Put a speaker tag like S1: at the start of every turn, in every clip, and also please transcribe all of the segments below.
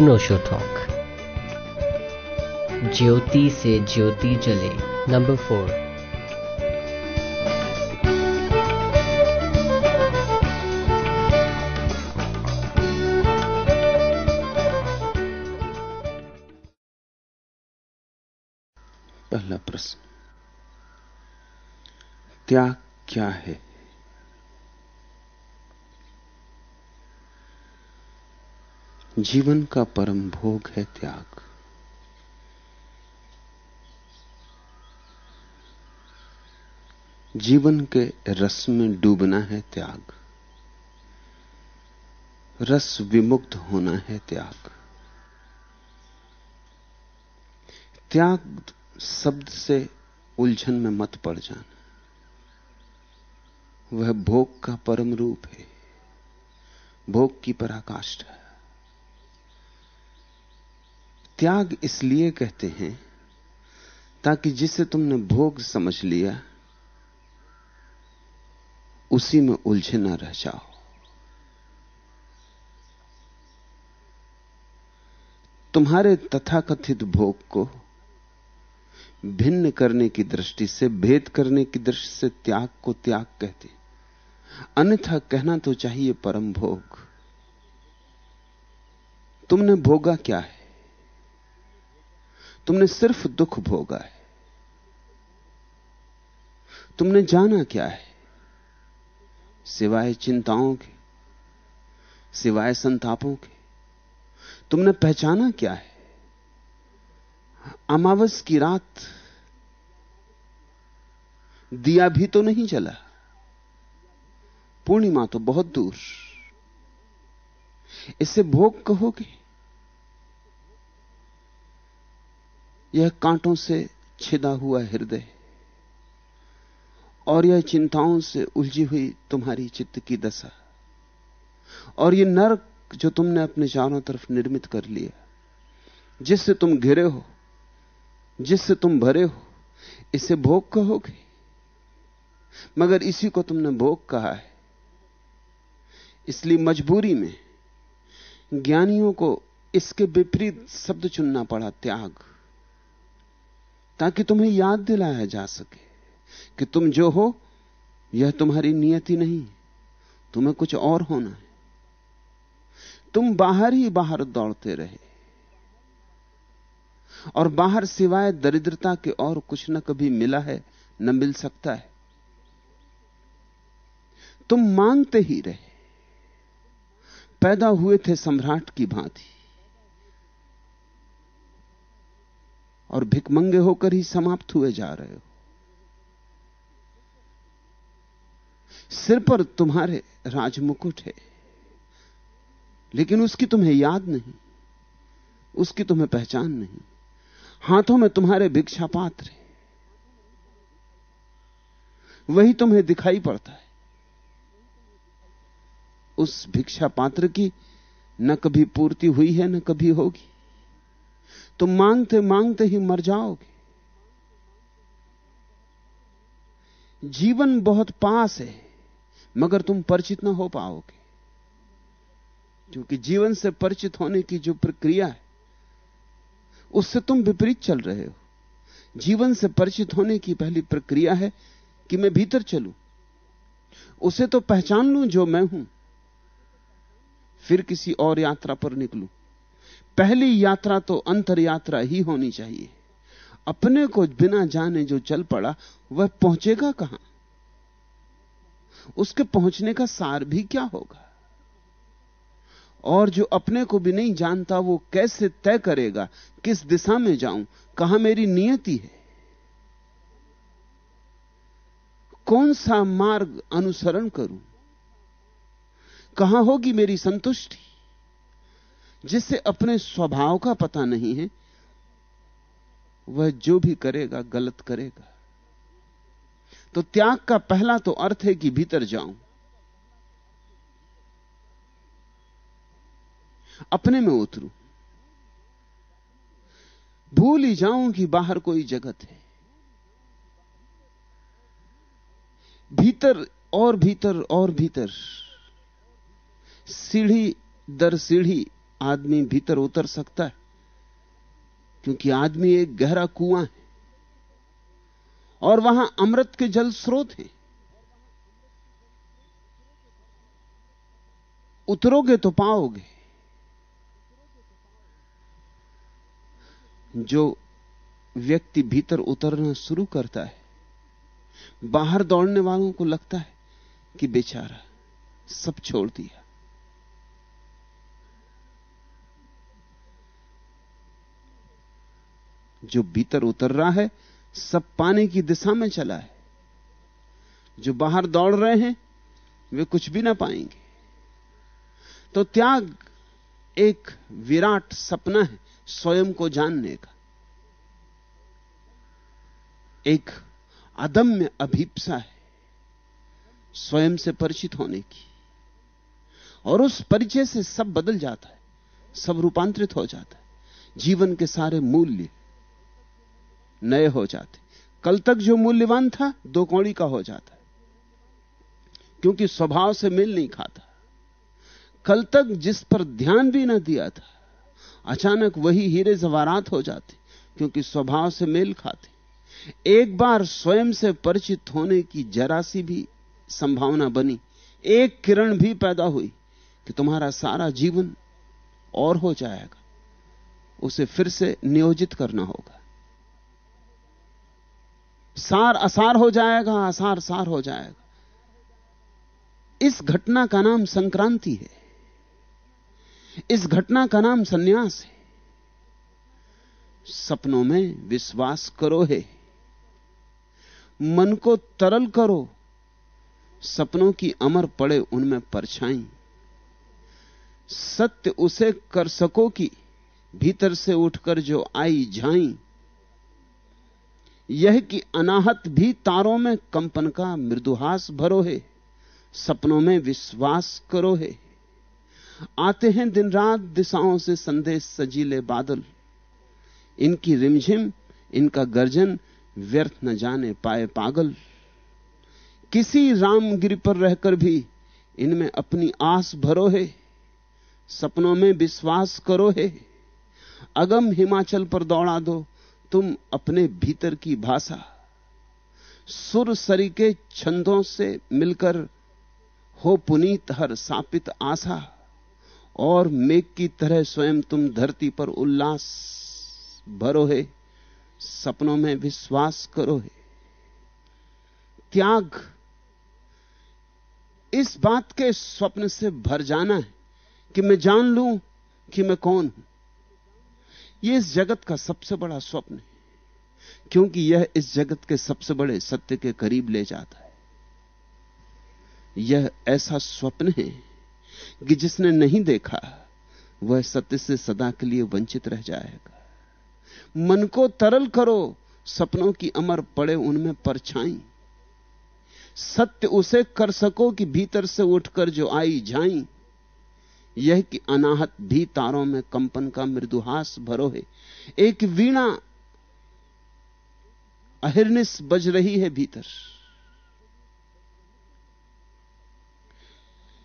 S1: अनोशो talk ज्योति से ज्योति जले number four
S2: पहला प्रश्न त्याग क्या है? जीवन का परम भोग है त्याग। जीवन के रस में डूबना है त्याग। रस विमुक्त होना है त्याग। त्याग शब्द से उलझन में मत पड़ जाना। वह भोग का परम रूप है। भोग की पराकाष्ठा त्याग इसलिए कहते हैं ताकि जिसे तुमने भोग समझ लिया, उसी में उलझे ना रह जाओ। तुम्हारे तथाकथित भोग को भिन्न करने की दृष्टि से, भेद करने की दृष्टि से त्याग को त्याग कहते अन्यथा कहना तो चाहिए परम भोग। तुमने भोगा क्या है? तुमने सिर्फ़ दुख भोगा है। तुमने जाना क्या है? सिवाय चिंताओं के, सिवाय संतापों के, तुमने पहचाना क्या है? अमावस की रात दिया भी तो नहीं जला। पूर्णिमा तो बहुत दूर। इसे भोग कहोगे? यह कांटों से छिदा हुआ हृदय और यह चिंताओं से उलझी हुई तुम्हारी चित्त की दशा और यह नरक जो तुमने अपने चारों तरफ़ निर्मित कर लिया। जिससे तुम घिरे हो, जिससे तुम भरे हो, इसे भोग कहोगे। मगर इसी को तुमने भोग कहा है। इसलिए मजबूरी में ज्ञानियों को इसके विपरीत शब्द चुनना पड़ा त्याग। ताकि तुम्हें याद दिलाया जा सके कि तुम जो हो, यह तुम्हारी नियति नहीं, तुम्हें कुछ और होना है। तुम बाहर ही बाहर दौड़ते रहे और बाहर सिवाय दरिद्रता के और कुछ न कभी मिला है, न मिल सकता है। तुम मांगते ही रहे, पैदा हुए थे सम्राट की भांति। और भिकमंगे होकर ही समाप्त हुए जा रहे हो। सिर पर तुम्हारे राजमुकुट है, लेकिन उसकी तुम्हें याद नहीं, उसकी तुम्हें पहचान नहीं, हाथों में तुम्हारे भिक्षा पात्र है। वही तुम्हें दिखाई पड़ता है। उस भिक्षा पात्र की न कभी पूर्ति हुई है, न कभी होगी। तुम मांगते मांगते ही मर जाओगे। जीवन बहुत पास है, मगर तुम परिचित ना हो पाओगे। क्योंकि जीवन से परिचित होने की जो प्रक्रिया है, उससे तुम विपरीत चल रहे हो। जीवन से परिचित होने की पहली प्रक्रिया है कि मैं भीतर चलूँ। उसे तो पहचान लूँ जो मैं हूँ, फिर किसी और यात्रा पर निकलूं। पहली यात्रा तो अंतर यात्रा ही होनी चाहिए। अपने को बिना जाने जो चल पड़ा, वह पहुंचेगा कहाँ? उसके पहुँचने का सार भी क्या होगा? और जो अपने को भी नहीं जानता, वो कैसे तय करेगा, किस दिशा में जाऊँ, कहाँ मेरी नियति है? कौन सा मार्ग अनुसरण करूँ? कहाँ होगी मेरी संतुष्टि? जिससे अपने स्वभाव का पता नहीं है, वह जो भी करेगा, गलत करेगा। तो त्याग का पहला तो अर्थ है कि भीतर जाऊँ। अपने में उतरू। भूल ही जाऊँ कि बाहर कोई जगत है। भीतर और भीतर और भीतर, सीढ़ी दर सीढ़ी आदमी भीतर उतर सकता है, क्योंकि आदमी एक गहरा कुआँ है और वहाँ अमृत के जल स्रोत हैं। उतरोगे तो पाओगे। जो व्यक्ति भीतर उतरना शुरू करता है, बाहर दौड़ने वालों को लगता है कि बेचारा सब छोड़ दिया। जो भीतर उतर रहा है, सब पाने की दिशा में चला है। जो बाहर दौड़ रहे हैं, वे कुछ भी ना पाएँगे। तो त्याग एक विराट सपना है स्वयं को जानने का। एक अदम्य अभीपसा है स्वयं से परिचित होने की। और उस परिचय से सब बदल जाता है, सब रूपांतरित हो जाता है। जीवन के सारे मूल्य नए हो जाते। कल तक जो मूल्यवान था, दो कौड़ी का हो जाता। क्योंकि स्वभाव से मेल नहीं खाता। कल तक जिस पर ध्यान भी ना दिया था, अचानक वही हीरे जवारात हो जाते, क्योंकि स्वभाव से मेल खाते। एक बार स्वयं से परिचित होने की जरा सी भी संभावना बनी। एक किरण भी पैदा हुई कि तुम्हारा सारा जीवन और हो जाएगा। उसे फिर से नियोजित करना होगा। सार असार हो जाएगा, असार सार हो जाएगा। इस घटना का नाम संक्रांति है। इस घटना का नाम सन्यास है। सपनों में विश्वास करो है। मन को तरल करो। सपनों की अमर पड़े उनमें परछाई। सत्य उसे कर सको कि भीतर से उठकर जो आई झाई। यह कि अनाहत भी तारों में कंपन का मृदुहास भरो है सपनों में विश्वास करो है आते हैं दिन रात दिशाओं से संदेश सजीले बादल। इनकी रिमझिम, इनका गर्जन व्यर्थ न जाने पाए पागल। किसी रामगिरी पर रहकर भी इनमें अपनी आस भरो है सपनों में विश्वास करो है अगम हिमाचल पर दौड़ा दो तुम अपने भीतर की भाषा, सुर सरी के छंदों से मिलकर हो पुनीत हर सापित आशा, और मेघ की तरह स्वयं तुम धरती पर उल्लास भरो है सपनों में विश्वास करो है त्याग, इस बात के स्वप्न से भर जाना है कि मैं जान लूँ कि मैं कौन हूँ। यह इस जगत का सबसे बड़ा स्वप्न है, क्योंकि यह इस जगत के सबसे बड़े सत्य के करीब ले जाता है। यह ऐसा स्वप्न है कि जिसने नहीं देखा, वह सत्य से सदा के लिए वंचित रह जाएगा। मन को तरल करो, सपनों की अमर पड़े उनमें परछाई। सत्य उसे कर सको कि भीतर से उठकर जो आई जाई यह कि अनाहत भी तारों में कंपन का मृदुहास भरो है। एक वीणा अहिर्निश बज रही है भीतर।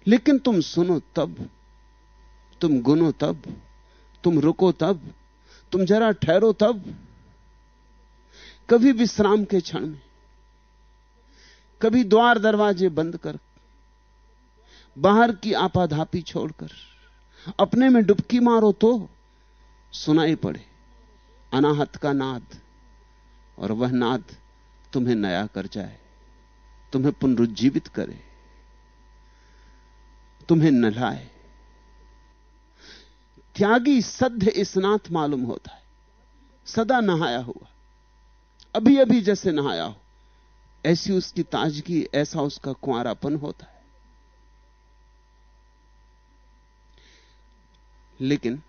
S2: लेकिन तुम सुनो तब, तुम गुनो तब, तुम रुको तब, तुम जरा ठहरो तब, कभी विश्राम के क्षण में, कभी द्वार दरवाजे बंद कर बाहर की आपाधापी छोड़कर। अपने में डुबकी मारो तो सुनाई पड़े। अनाहत का नाद, और वह नाद तुम्हें नया कर जाए, तुम्हें पुनरुज्जीवित करे, तुम्हें नलाए त्यागी सद्य स्नात मालूम होता है। सदा नहाया हुआ। अभी अभी जैसे नहाया हो, ऐसी उसकी ताजगी, ऐसा उसका कुआरापन होता है। लेकिन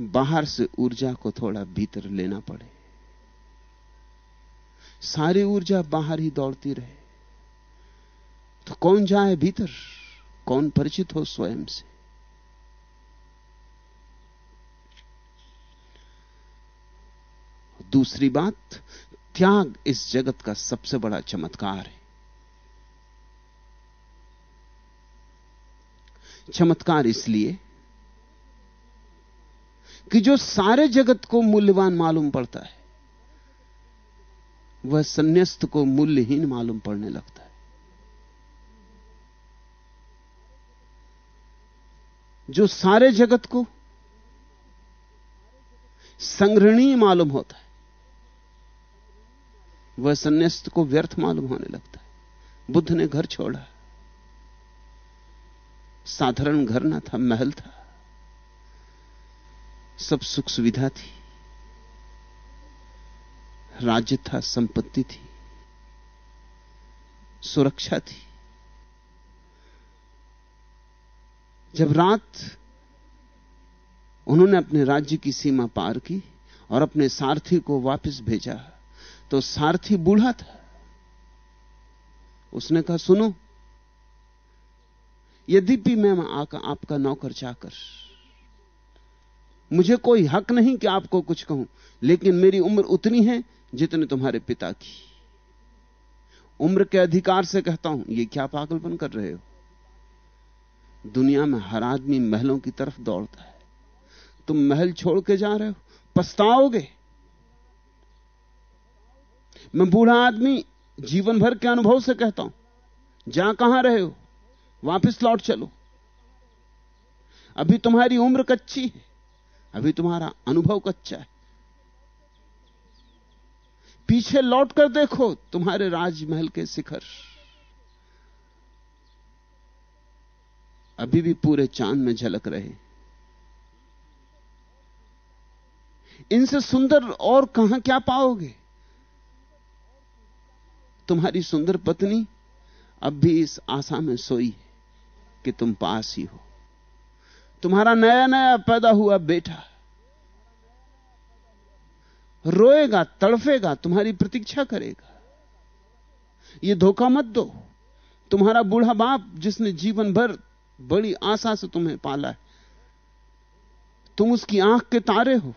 S2: बाहर से ऊर्जा को थोड़ा भीतर लेना पड़े। सारी ऊर्जा बाहर ही दौड़ती रहे। तो कौन जाए भीतर? कौन परिचित हो स्वयं से? दूसरी बात, त्याग इस जगत का सबसे बड़ा चमत्कार है। चमत्कार इसलिए कि जो सारे जगत को मूल्यवान मालूम पड़ता है, वह संन्यास्त को मूल्यहीन मालूम पड़ने लगता है। जो सारे जगत को संग्रहणीय मालूम होता है, वह संन्यास्त को व्यर्थ मालूम होने लगता है। बुद्ध ने घर छोड़ा। साधारण घर ना था, महल था। सब सुख सुविधा थी। राज्य था, संपत्ति थी। सुरक्षा थी। जब रात उन्होंने अपने राज्य की सीमा पार की और अपने सारथी को वापस भेजा तो सारथी बूढ़ा था। उसने कहा, सुनो यद्यपि मैं आका, आपका नौकर चाकर, मुझे कोई हक नहीं कि आपको कुछ कहूँ, लेकिन मेरी उम्र उतनी है जितने तुम्हारे पिता की। उम्र के अधिकार से कहता हूँ, ये क्या पागलपन कर रहे हो? दुनिया में हर आदमी महलों की तरफ़ दौड़ता है। तुम महल छोड़ के जा रहे हो, पछताओगे? मैं बूढ़ा आदमी, जीवन भर के अनुभव से कहता हूँ जा कहाँ रहे हो? वापस लौट चलो। अभी तुम्हारी उम्र कच्ची है, अभी तुम्हारा अनुभव कच्चा है। पीछे लौट कर देखो तुम्हारे राजमहल के शिखर। अभी भी पूरे चाँद में झलक रहे। इनसे सुंदर और कहाँ क्या पाओगे? तुम्हारी सुंदर पत्नी अब भी इस आशा में सोई है। कि तुम पास ही हो। तुम्हारा नया नया पैदा हुआ बेटा। रोएगा, तड़फेगा, तुम्हारी प्रतीक्षा करेगा। यह धोखा मत दो। तुम्हारा बूढ़ा बाप जिसने जीवन भर बड़ी आशा से तुम्हें पाला है, तुम उसकी आँख के तारे हो,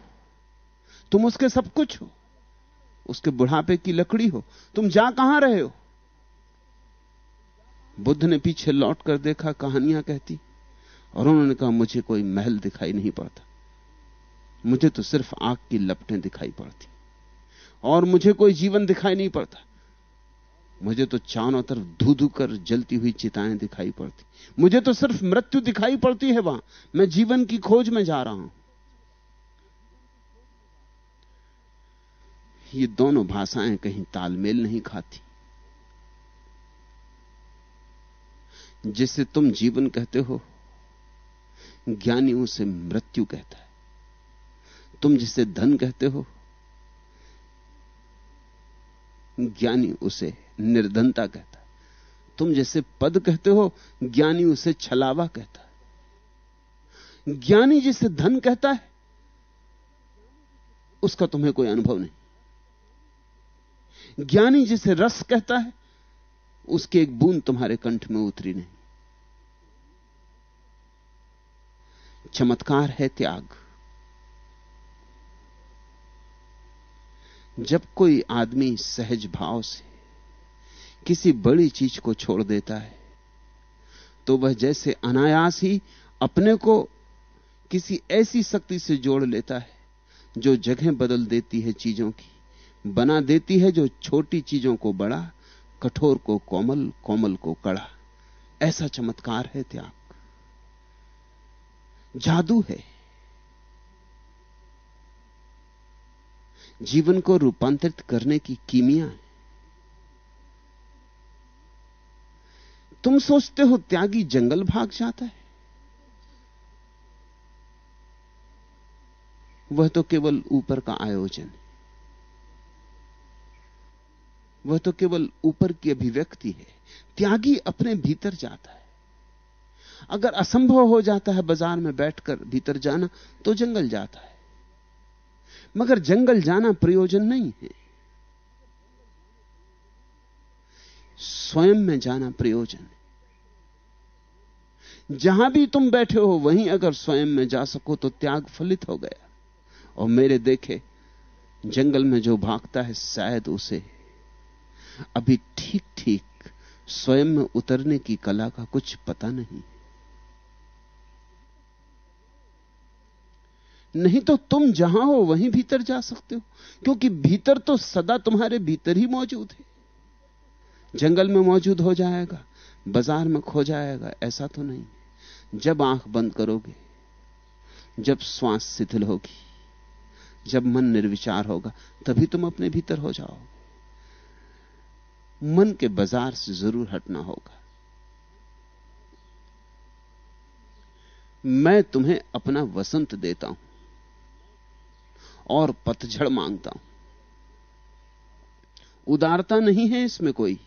S2: तुम उसके सब कुछ हो, उसके बुढ़ापे की लकड़ी हो, तुम जा कहाँ रहे हो? बुद्ध ने पीछे लौट कर देखा कहानियाँ कहती, और उन्होंने कहा, मुझे कोई महल दिखाई नहीं पड़ता। मुझे तो सिर्फ़ आग की लपटें दिखाई पड़ती, और मुझे कोई जीवन दिखाई नहीं पड़ता। मुझे तो चारों तरफ़ धू धू कर जलती हुई चिताएँ दिखाई पड़ती। मुझे तो सिर्फ़ मृत्यु दिखाई पड़ती है वहाँ। मैं जीवन की खोज में जा रहा हूँ। ये दोनों भाषाएँ कहीं तालमेल नहीं खाती। जिसे तुम जीवन कहते हो ज्ञानी उसे मृत्यु कहता है। तुम जिसे धन कहते हो, ज्ञानी उसे निर्धनता कहता है। तुम जैसे पद कहते हो, ज्ञानी उसे छलावा कहता है। ज्ञानी जिसे धन कहता है, उसका तुम्हें कोई अनुभव नहीं। ज्ञानी जिसे रस कहता है, उसकी एक बूंद तुम्हारे कंठ में उतरी नहीं। चमत्कार है त्याग। जब कोई आदमी सहज भाव से किसी बड़ी चीज़ को छोड़ देता है तो वह जैसे अनायास ही अपने को किसी ऐसी शक्ति से जोड़ लेता है, जो जगह बदल देती है चीज़ों की, बना देती है जो छोटी चीज़ों को बड़ा, कठोर को कोमल कोमल को कड़ा। ऐसा चमत्कार है त्याग। जादू है। जीवन को रूपांतरित करने की कीमिया है। तुम सोचते हो त्यागी जंगल भाग जाता है। वह तो केवल ऊपर का आयोजन है। वह तो केवल ऊपर की अभिव्यक्ति है। त्यागी अपने भीतर जाता है। अगर असंभव हो जाता है बाज़ार में बैठकर भीतर जाना तो जंगल जाता है। मगर जंगल जाना प्रयोजन नहीं है। स्वयं में जाना प्रयोजन है। जहाँ भी तुम बैठे हो, वहीं अगर स्वयं में जा सको तो त्याग फलित हो गया। और मेरे देखे, जंगल में जो भागता है, शायद उसे अभी ठीक ठीक स्वयं में उतरने की कला का कुछ पता नहीं। नहीं तो तुम जहाँ हो वहीं भीतर जा सकते हो, क्योंकि भीतर तो सदा तुम्हारे भीतर ही मौजूद है। जंगल में मौजूद हो जाएगा, बाज़ार में खो जाएगा, ऐसा तो नहीं। जब आँख बंद करोगे, जब श्वास शिथिल होगी, जब मन निर्विचार होगा, तभी तुम अपने भीतर हो जाओगे मन के बाज़ार से ज़रूर हटना होगा। मैं तुम्हें अपना वसंत देता हूँ। और पतझड़ माँगता हूँ। उदारता नहीं है इसमें कोई।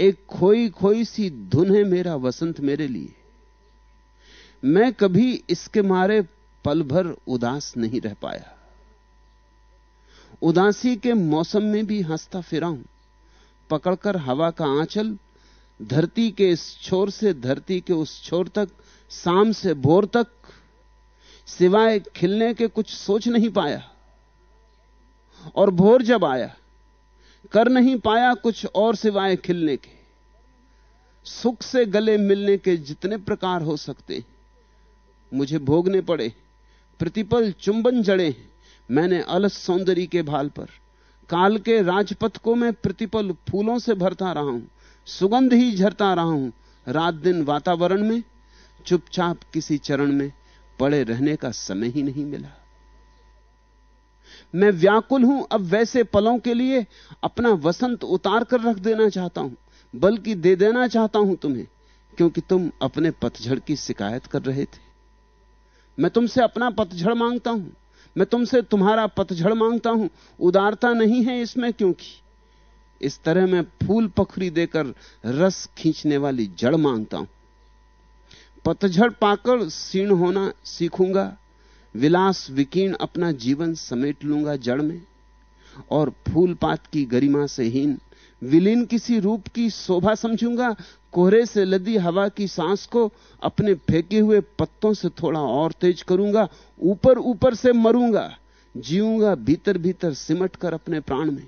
S2: एक खोई खोई सी धुन है मेरा वसंत मेरे लिए। मैं कभी इसके मारे पल भर उदास नहीं रह पाया। उदासी के मौसम में भी हंसता फिरा हूँ। पकड़कर हवा का आंचल, धरती के इस छोर से धरती के उस छोर तक, शाम से भोर तक सिवाय खिलने के कुछ सोच नहीं पाया और भोर जब आया, कर नहीं पाया कुछ और सिवाय खिलने के। सुख से गले मिलने के जितने प्रकार हो सकते, मुझे भोगने पड़े, प्रतिपल चुंबन जड़े, मैंने अलस सौंदर्य के भाल पर। काल के राजपथ को मैं प्रतिपल फूलों से भरता रहा हूँ, सुगंध ही झरता रहा हूँ। रात दिन वातावरण में, चुपचाप किसी चरण में पड़े रहने का समय ही नहीं मिला। मैं व्याकुल हूँ, अब वैसे पलों के लिए अपना वसंत उतार कर रख देना चाहता हूँ, बल्कि दे देना चाहता हूँ तुम्हें, क्योंकि तुम अपने पतझड़ की शिकायत कर रहे थे। मैं तुमसे अपना पतझड़ माँगता हूँ, मैं तुमसे तुम्हारा पतझड़ माँगता हूँ, उदारता नहीं है इसमें क्योंकि इस तरह मैं फूल पखरी देकर रस खींचने वाली जड़ माँगता हूँ। पतझड़ पाकर सीण होना सीखूँगा, विलास विकीर्ण अपना जीवन समेट लूँगा जड़ में, और फूल पात की गरिमा से हीन, विलीन किसी रूप की शोभा समझूँगा, कोहरे से लदी हवा की सांस को अपने फेंके हुए पत्तों से थोड़ा और तेज करूँगा, ऊपर ऊपर से मरूँगा, जीऊँगा भीतर भीतर सिमट कर अपने प्राण में,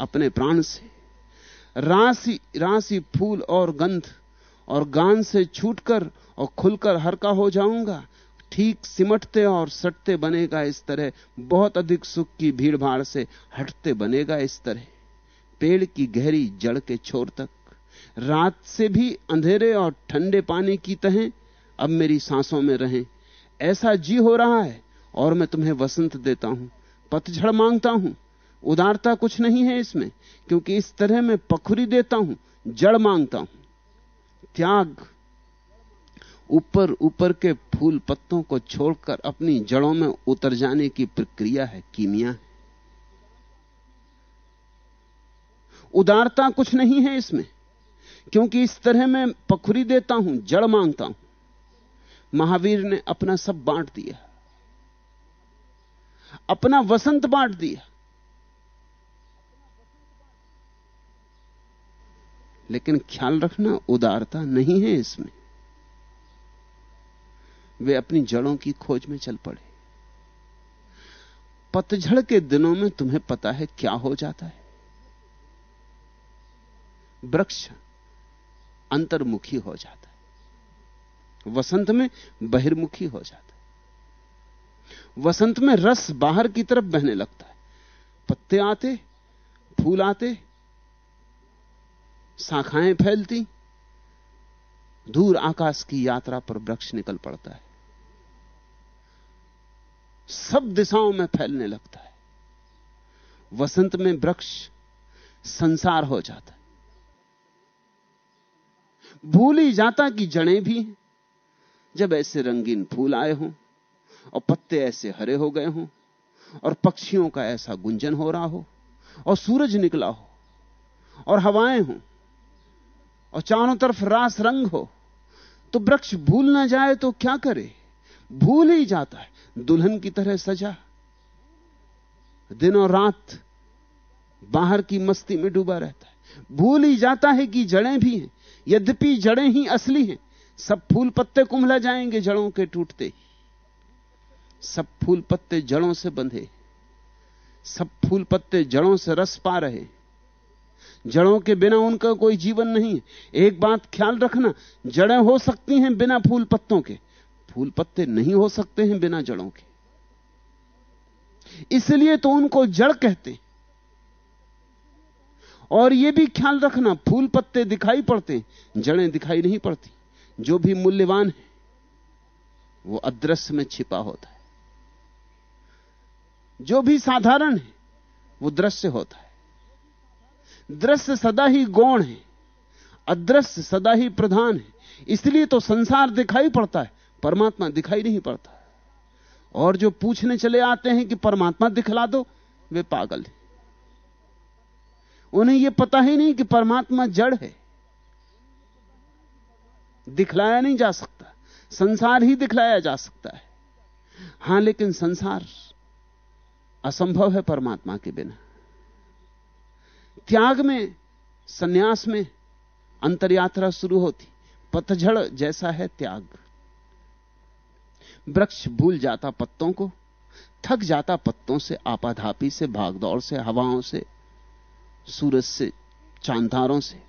S2: अपने प्राण से। राशि राशि फूल और गंध और गान से छूटकर और खुलकर हरका हो जाऊँगा। ठीक सिमटते और सटते बनेगा इस तरह। बहुत अधिक सुख की भीड़ भाड़ से हटते बनेगा इस तरह। पेड़ की गहरी जड़ के छोर तक। रात से भी अंधेरे और ठंडे पानी की तहें अब मेरी सांसों में रहें। ऐसा जी हो रहा है और मैं तुम्हें वसंत देता हूँ। पतझड़ माँगता हूँ। उदारता कुछ नहीं है इसमें, क्योंकि इस तरह मैं पखुरी देता हूँ, जड़ माँगता हूँ। त्याग, ऊपर ऊपर के फूल पत्तों को छोड़कर अपनी जड़ों में उतर जाने की प्रक्रिया है कीमिया। है उदारता कुछ नहीं है इसमें, क्योंकि इस तरह मैं पखुरी देता हूँ, जड़ माँगता हूँ। महावीर ने अपना सब बांट दिया। अपना वसंत बांट दिया। लेकिन ख्याल रखना उदारता नहीं है इसमें। वे अपनी जड़ों की खोज में चल पड़े। पतझड़ के दिनों में तुम्हें पता है क्या हो जाता है। वृक्ष अंतर्मुखी हो जाता है। वसंत में बहिर्मुखी हो जाता है। वसंत में रस बाहर की तरफ़ बहने लगता है। पत्ते आते, फूल आते शाखाएँ फैलती, दूर आकाश की यात्रा पर वृक्ष निकल पड़ता है। सब दिशाओं में फैलने लगता है। वसंत में वृक्ष संसार हो जाता है। भूल ही जाता कि जड़ें भी जब ऐसे रंगीन फूल आए हों और पत्ते ऐसे हरे हो गए हों और पक्षियों का ऐसा गुंजन हो रहा हो और सूरज निकला हो और हवाएँ हों और चारों तरफ़ रास रंग हो तो वृक्ष भूल ना जाए तो क्या करे? भूल ही जाता है, दुल्हन की तरह सजा। दिन और रात बाहर की मस्ती में डूबा रहता है। भूल ही जाता है कि जड़ें भी हैं, यद्यपि जड़ें ही असली हैं, सब फूल पत्ते कुंभला जाएँगे जड़ों के टूटते ही। सब फूल पत्ते जड़ों से बंधे, सब फूल पत्ते जड़ों से रस पा रहे। जड़ों के बिना उनका कोई जीवन नहीं है। एक बात ख्याल रखना, जड़ें हो सकती हैं बिना फूल पत्तों के। फूल पत्ते नहीं हो सकते हैं बिना जड़ों के। इसलिए तो उनको जड़ कहते और यह भी ख्याल रखना, फूल पत्ते दिखाई पड़ते जड़ें दिखाई नहीं पड़ती। जो भी मूल्यवान है, वो अदृश्य में छिपा होता है। जो भी साधारण है, वो दृश्य होता है। दृश्य सदा ही गौण है, अदृश्य सदा ही प्रधान है। इसलिए तो संसार दिखाई पड़ता है, परमात्मा दिखाई नहीं पड़ता। और जो पूछने चले आते हैं कि परमात्मा दिखला दो, वे पागल हैं। उन्हें यह पता ही नहीं कि परमात्मा जड़ है। दिखलाया नहीं जा सकता, संसार ही दिखलाया जा सकता है। हाँ, लेकिन संसार असंभव है परमात्मा के बिना। त्याग में, सन्यास में अंतरयात्रा शुरू होती। पतझड़ जैसा है त्याग। वृक्ष भूल जाता पत्तों को, थक जाता पत्तों से आपाधापी से, भागदौड़ से, हवाओं से, सूरज से, चांदारों से।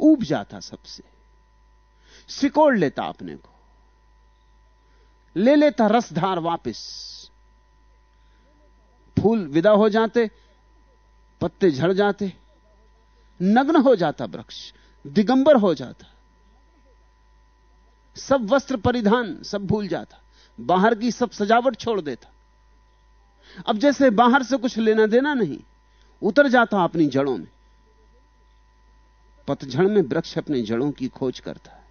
S2: ऊब जाता सबसे। सिकोड़ लेता अपने को। ले लेता रसधार वापस। फूल विदा हो जाते पत्ते झड़ जाते, नग्न हो जाता वृक्ष, दिगंबर हो जाता। सब वस्त्र परिधान, सब भूल जाता, बाहर की सब सजावट छोड़ देता। अब जैसे बाहर से कुछ लेना देना नहीं, उतर जाता अपनी जड़ों में। पतझड़ में वृक्ष अपनी जड़ों की खोज करता। है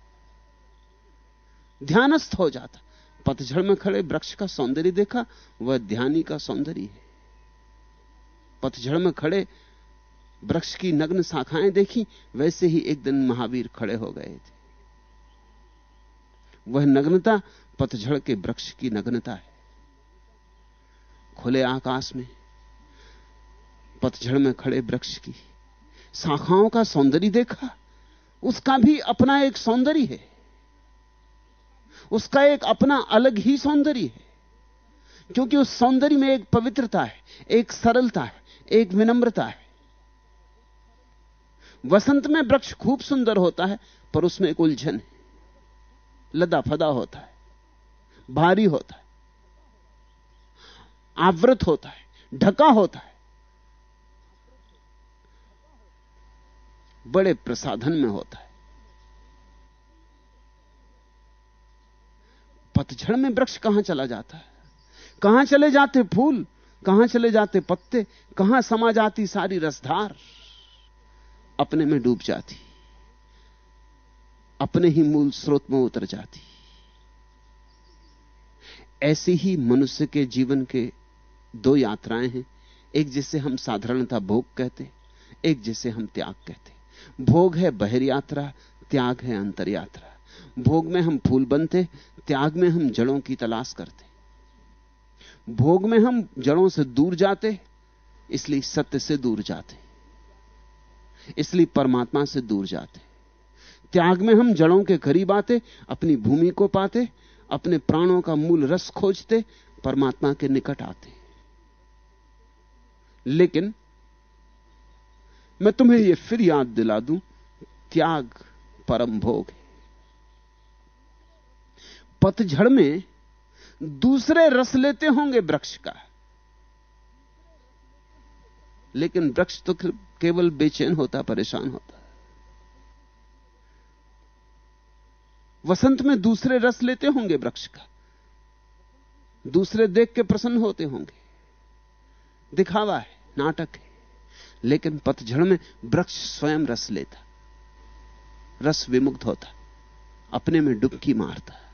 S2: ध्यानस्थ हो जाता। पतझड़ में खड़े वृक्ष का सौंदर्य देखा, वह ध्यानी का सौंदर्य है। पतझड़ में खड़े, वृक्ष की नग्न शाखाएँ देखी, वैसे ही एक दिन महावीर खड़े हो गए थे। वह नग्नता पतझड़ के वृक्ष की नग्नता है। खुले आकाश में, पतझड़ में खड़े वृक्ष की शाखाओं का सौंदर्य देखा, उसका भी अपना एक सौंदर्य है। उसका एक अपना अलग ही सौंदर्य है, क्योंकि उस सौंदर्य में एक पवित्रता है, एक सरलता है। एक विनम्रता है। वसंत में वृक्ष खूब सुंदर होता है, पर उसमें एक उलझन है। लदा फदा होता है, भारी होता है, आवृत होता है, ढका होता है। बड़े प्रसाधन में होता है। पतझड़ में वृक्ष कहाँ चला जाता है? कहाँ चले जाते फूल? कहाँ चले जाते पत्ते? कहाँ समा जाती सारी रसधार? अपने में डूब जाती। अपने ही मूल स्रोत में उतर जाती। ऐसी ही मनुष्य के जीवन के दो यात्राएँ हैं। एक जिसे हम साधारणता भोग कहते एक जिसे हम त्याग कहते भोग है बहिर यात्रा, त्याग है अंतर यात्रा। भोग में हम फूल बनते त्याग में हम जड़ों की तलाश करते भोग में हम जड़ों से दूर जाते, इसलिए सत्य से दूर जाते, इसलिए परमात्मा से दूर जाते। त्याग में हम जड़ों के करीब आते, अपनी भूमि को पाते, अपने प्राणों का मूल रस खोजते, परमात्मा के निकट आते। लेकिन मैं तुम्हें यह फिर याद दिला दूँ, त्याग परम भोग पतझड़ में दूसरे रस लेते होंगे वृक्ष का। लेकिन वृक्ष तो केवल बेचैन होता, परेशान होता। वसंत में दूसरे रस लेते होंगे वृक्ष का। दूसरे देख के प्रसन्न होते होंगे। दिखावा है, नाटक है। लेकिन पतझड़ में वृक्ष स्वयं रस लेता। रस विमुक्त होता। अपने में डुबकी मारता।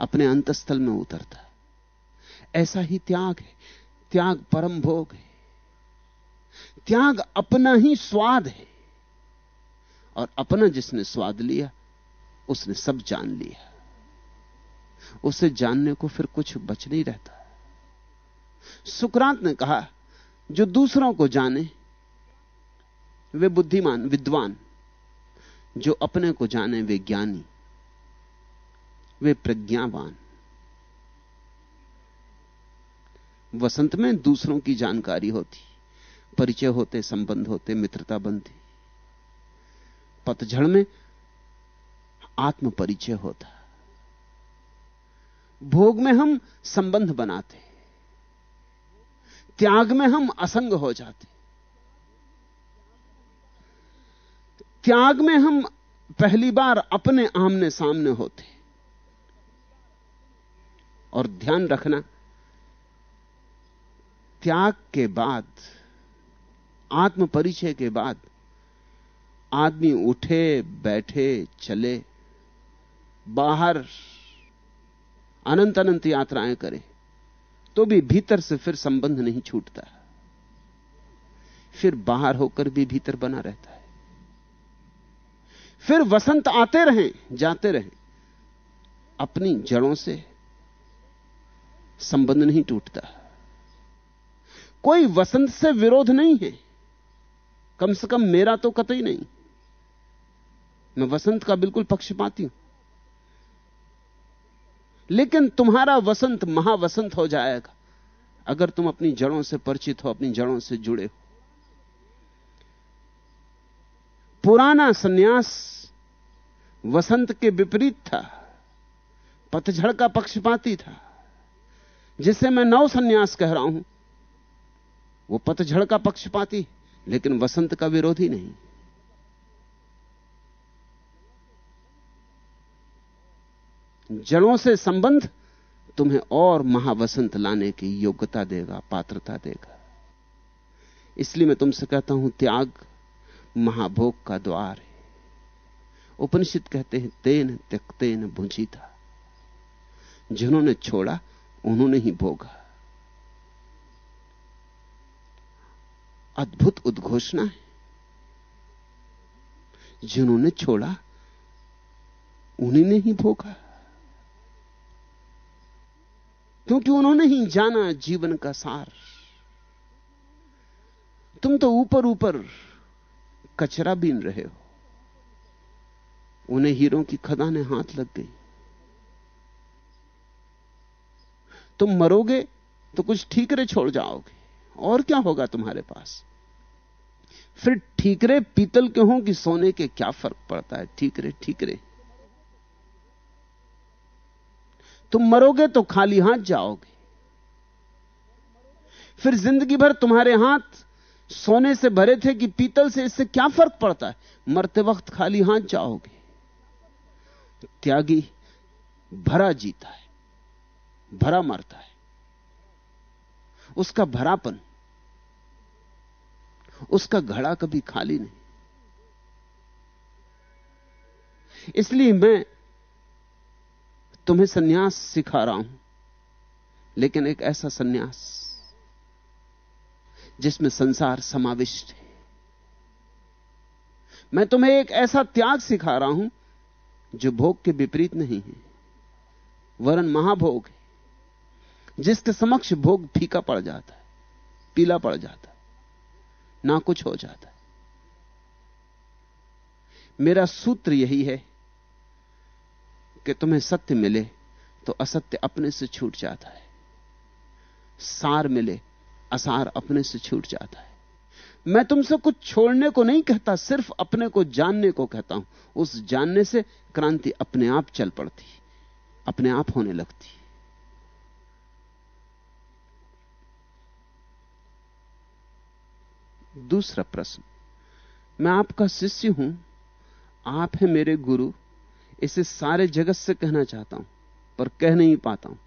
S2: अपने अंतस्थल में उतरता है। ऐसा ही त्याग है। त्याग परम भोग है। त्याग अपना ही स्वाद है। और अपना जिसने स्वाद लिया, उसने सब जान लिया। उसे जानने को फिर कुछ बच नहीं रहता। सुकरांत ने कहा, जो दूसरों को जाने, वे बुद्धिमान, विद्वान। जो अपने को जाने, वे ज्ञानी। वे प्रज्ञावान। वसंत में दूसरों की जानकारी होती, परिचय होते, संबंध होते, मित्रता बनती। पतझड़ में आत्म परिचय होता। भोग में हम संबंध बनाते। त्याग में हम असंग हो जाते। त्याग में हम पहली बार अपने आमने सामने होते। और ध्यान रखना। त्याग के बाद आत्म परिचय के बाद, आदमी उठे, बैठे, चले, बाहर अनंत अनंत यात्राएँ करे तो भी भीतर से फिर संबंध नहीं छूटता। फिर बाहर होकर भी भीतर बना रहता है। फिर वसंत आते रहें, जाते रहें, अपनी जड़ों से संबंध नहीं टूटता। कोई वसंत से विरोध नहीं है। कम से कम मेरा तो कतई नहीं। मैं वसंत का बिल्कुल पक्षपाती हूँ। लेकिन तुम्हारा वसंत महावसंत हो जाएगा, अगर तुम अपनी जड़ों से परिचित हो, अपनी जड़ों से जुड़े हो। पुराना सन्यास वसंत के विपरीत था, पतझड़ का पक्षपाती था। जिसे मैं नव सन्यास कह रहा हूँ। वो पतझड़ का पक्षपाती, लेकिन वसंत का विरोधी नहीं। जड़ों से संबंध तुम्हें और महावसंत लाने की योग्यता देगा, पात्रता देगा। इसलिए मैं तुमसे कहता हूँ, त्याग महाभोग का द्वार है। उपनिषद कहते हैं, तेन त्यक्तेन भुंजी था जिन्होंने छोड़ा उन्होंने ही भोगा। अद्भुत उद्घोषणा है। जिन्होंने छोड़ा, उन्हीं ने ही भोगा। क्योंकि उन्होंने ही जाना जीवन का सार। तुम तो ऊपर ऊपर कचरा बीन रहे हो। उन्हें हीरों की खदाने हाथ लग गई। तुम मरोगे तो कुछ ठीकरे छोड़ जाओगे। और क्या होगा तुम्हारे पास? फिर ठीकरे पीतल के हों कि सोने के क्या फ़र्क पड़ता है? ठीकरे ठीकरे। तुम मरोगे तो खाली हाथ जाओगे। फिर ज़िंदगी भर तुम्हारे हाथ सोने से भरे थे कि पीतल से इससे क्या फ़र्क पड़ता है? मरते वक्त खाली हाथ जाओगे। त्यागी भरा जीता है। भरा मरता है। उसका भरापन, उसका घड़ा कभी खाली नहीं। इसलिए मैं तुम्हें सन्यास सिखा रहा हूँ, लेकिन एक ऐसा सन्यास जिसमें संसार समाविष्ट है। मैं तुम्हें एक ऐसा त्याग सिखा रहा हूँ जो भोग के विपरीत नहीं है, वरन महाभोग है। जिसके समक्ष भोग फीका पड़ जाता है, पीला पड़ जाता है, ना कुछ हो जाता है। मेरा सूत्र यही है कि तुम्हें सत्य मिले तो असत्य अपने से छूट जाता है। सार मिले, असार अपने से छूट जाता है। मैं तुमसे कुछ छोड़ने को नहीं कहता, सिर्फ़ अपने को जानने को कहता हूँ। उस जानने से क्रांति अपने आप चल पड़ती, अपने आप होने लगती। दूसरा प्रश्न। मैं आपका शिष्य हूँ, आप हैं मेरे गुरु, इसे सारे जगत से कहना चाहता हूँ, पर कह नहीं पाता हूँ।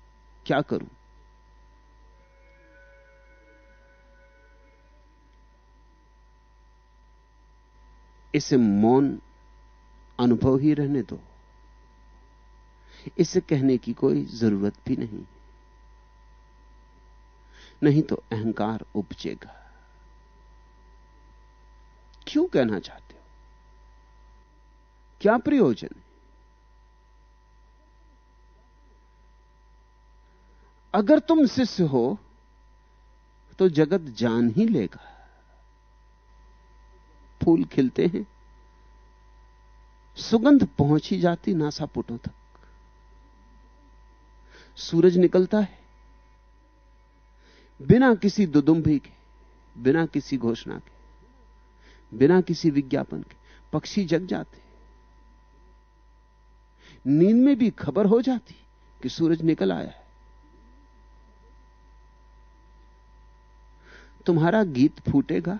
S2: क्या करूँ? इसे मौन अनुभव ही रहने दो। इसे कहने की कोई ज़रूरत भी नहीं। नहीं तो अहंकार उपजेगा। क्यों कहना चाहते हो? क्या प्रयोजन है? अगर तुम शिष्य हो तो जगत जान ही लेगा। फूल खिलते हैं, सुगंध पहुँच ही जाती नासापुटों तक। सूरज निकलता है, बिना किसी दुदुंभी के, बिना किसी घोषणा के। बिना किसी विज्ञापन के, पक्षी जग जाते नींद में भी खबर हो जाती कि सूरज निकल आया है। तुम्हारा गीत फूटेगा,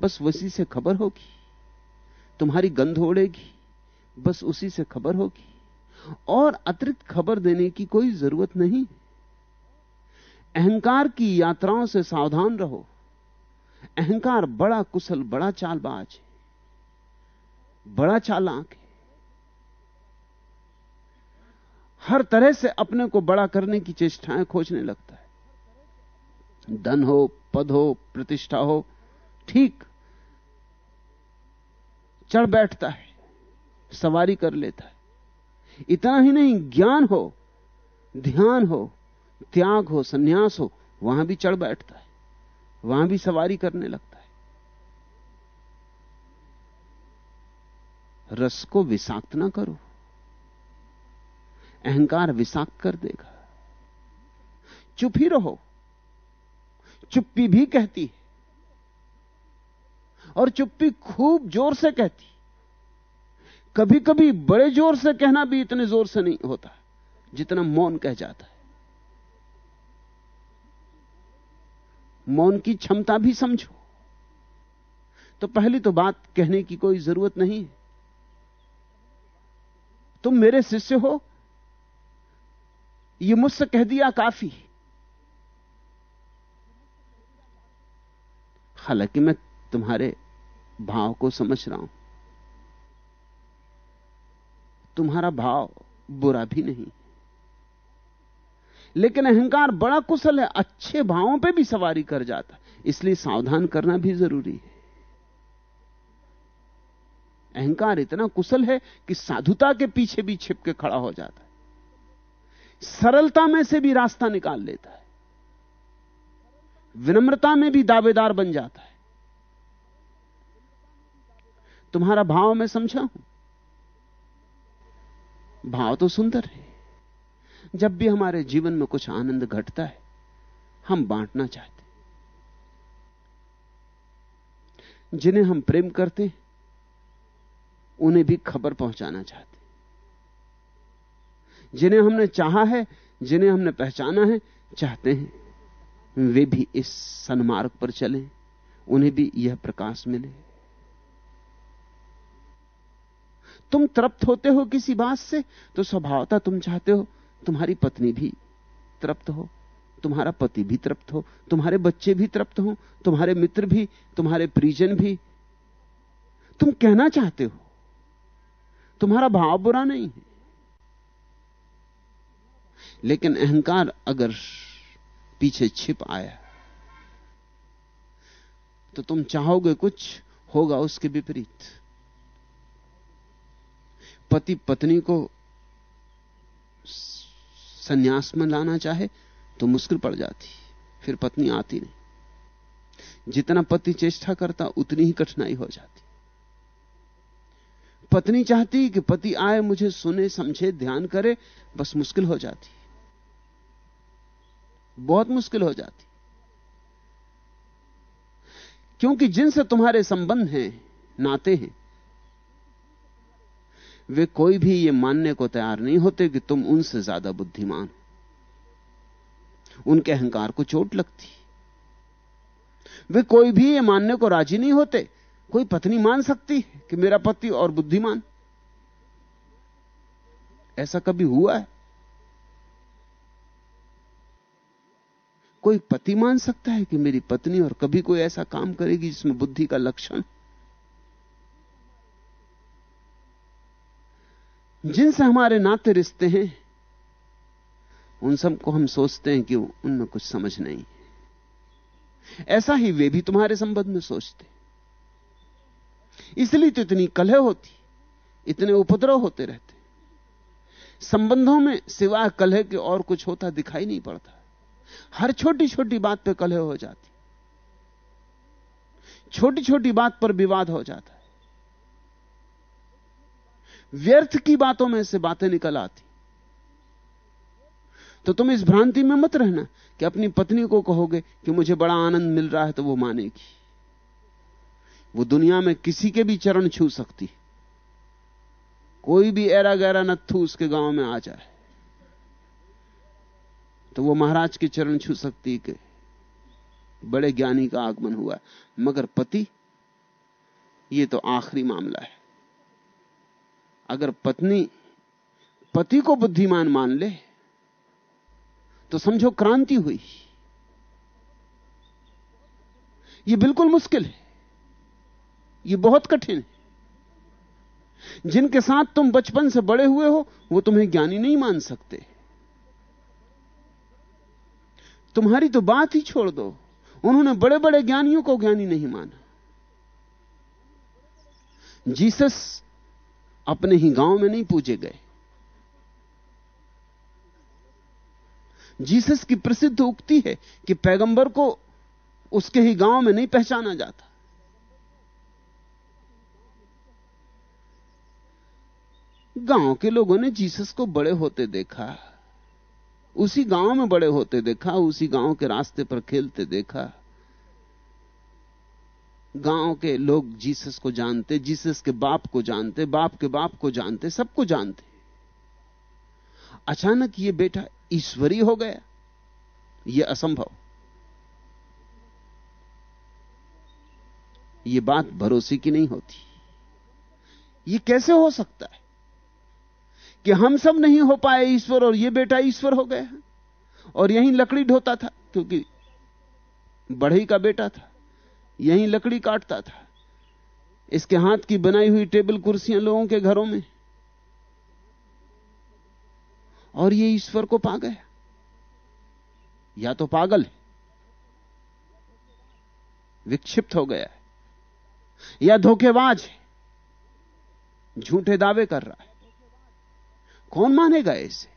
S2: बस उसी से खबर होगी। तुम्हारी गंध ओढ़ेगी, बस उसी से खबर होगी। और अतिरिक्त खबर देने की कोई ज़रूरत नहीं। अहंकार की यात्राओं से सावधान रहो। अहंकार बड़ा कुशल, बड़ा चालबाज है। बड़ा चालाक है। हर तरह से अपने को बड़ा करने की चेष्टाएँ खोजने लगता है। धन हो, पद हो, प्रतिष्ठा हो, ठीक। चढ़ बैठता है, सवारी कर लेता है। इतना ही नहीं, ज्ञान हो, ध्यान हो, त्याग हो, सन्यास हो, वहाँ भी चढ़ बैठता है। वहाँ भी सवारी करने लगता है। रस को विषाक्त ना करो। अहंकार विषाक्त कर देगा। चुप ही रहो। चुप्पी भी कहती है। और चुप्पी खूब ज़ोर से कहती कभी कभी बड़े ज़ोर से कहना भी इतने ज़ोर से नहीं होता, जितना मौन कह जाता है। मौन की क्षमता भी समझो। तो पहली तो बात कहने की कोई ज़रूरत नहीं तुम मेरे शिष्य हो। यह मुझसे कह दिया काफ़ी। हालाँकि मैं तुम्हारे भाव को समझ रहा हूँ। तुम्हारा भाव बुरा भी नहीं। लेकिन अहंकार बड़ा कुशल है, अच्छे भावों पे भी सवारी कर जाता है। इसलिए सावधान करना भी ज़रूरी है। अहंकार इतना कुशल है कि साधुता के पीछे भी छिप के खड़ा हो जाता है। सरलता में से भी रास्ता निकाल लेता है। विनम्रता में भी दावेदार बन जाता है। तुम्हारा भाव मैं समझा हूँ। भाव तो सुंदर है। जब भी हमारे जीवन में कुछ आनंद घटता है, हम बांटना चाहते जिन्हें हम प्रेम करते उन्हें भी खबर पहुंचाना चाहते जिन्हें हमने चाहा है, जिन्हें हमने पहचाना है, चाहते हैं, वे भी इस सन्मार्ग पर चलें, उन्हें भी यह प्रकाश मिले। तुम तृप्त होते हो किसी बात से तो स्वभावता तुम चाहते हो तुम्हारी पत्नी भी तृप्त हो, तुम्हारा पति भी तृप्त हो, तुम्हारे बच्चे भी तृप्त हो, तुम्हारे मित्र भी, तुम्हारे परिजन भी। तुम कहना चाहते हो, तुम्हारा भाव बुरा नहीं है। लेकिन अहंकार अगर पीछे छिप आया तो तुम चाहोगे कुछ होगा उसके विपरीत। पति पत्नी को सन्यास में लाना चाहे तो मुश्किल पड़ जाती फिर पत्नी आती नहीं। जितना पति चेष्टा करता, उतनी ही कठिनाई हो जाती। पत्नी चाहती कि पति आए, मुझे सुने, समझे, ध्यान करे, बस मुश्किल हो जाती बहुत मुश्किल हो जाती क्योंकि जिनसे तुम्हारे संबंध हैं, नाते हैं वे कोई भी ये मानने को तैयार नहीं होते कि तुम उनसे ज़्यादा बुद्धिमान उनके अहंकार को चोट लगती वे कोई भी ये मानने को राज़ी नहीं होते। कोई पत्नी मान सकती है कि मेरा पति और बुद्धिमान। ऐसा कभी हुआ है? कोई पति मान सकता है कि मेरी पत्नी और कभी कोई ऐसा काम करेगी जिसमें बुद्धि का लक्षण जिनसे हमारे नाते रिश्ते हैं, उन सबको हम सोचते हैं कि उनमें कुछ समझ नहीं ऐसा ही वे भी तुम्हारे संबंध में सोचते इसलिए तो इतनी कलह होती, इतने उपद्रव होते रहते संबंधों में सिवाय कलह के और कुछ होता दिखाई नहीं पड़ता। हर छोटी छोटी बात पे कलह हो जाती। छोटी छोटी बात पर विवाद हो जाता। व्यर्थ की बातों में से बातें निकल आती। तो तुम इस भ्रांति में मत रहना कि अपनी पत्नी को कहोगे कि मुझे बड़ा आनंद मिल रहा है तो वो मानेगी। वो दुनिया में किसी के भी चरण छू सकती कोई भी एरा गहरा नत्थू उसके गाँव में आ जाए। तो वो महाराज के चरण छू सकती कि बड़े ज्ञानी का आगमन हुआ मगर पति, ये तो आखिरी मामला है। अगर पत्नी, पति को बुद्धिमान मान ले तो समझो क्रांति हुई। ये बिल्कुल मुश्किल है। यह बहुत कठिन है। जिनके साथ तुम बचपन से बड़े हुए हो, वो तुम्हें ज्ञानी नहीं मान सकते। तुम्हारी तो बात ही छोड़ दो। उन्होंने बड़े बड़े ज्ञानियों को ज्ञानी नहीं माना। जीसस अपने ही गाँव में नहीं पूजे गए। जीसस की प्रसिद्ध उक्ति है कि पैगंबर को उसके ही गाँव में नहीं पहचाना जाता। गाँव के लोगों ने जीसस को बड़े होते देखा, उसी गाँव में बड़े होते देखा, उसी गाँव के रास्ते पर खेलते देखा। गाँव के लोग जीसस को जानते, जीसस के बाप को जानते, बाप के बाप को जानते, सबको जानते। अचानक ये बेटा ईश्वरी हो गया। यह असंभव। यह बात भरोसे की नहीं होती। यह कैसे हो सकता है कि हम सब नहीं हो पाए ईश्वर और यह बेटा ईश्वर हो गया? और यहीं लकड़ी ढोता था, क्योंकि बढ़ई का बेटा था। यहीं लकड़ी काटता था। इसके हाथ की बनाई हुई टेबल कुर्सियाँ लोगों के घरों में। और ये ईश्वर को पा गया या तो पागल है, विक्षिप्त हो गया है, या धोखेबाज है, झूठे दावे कर रहा है। कौन मानेगा इसे?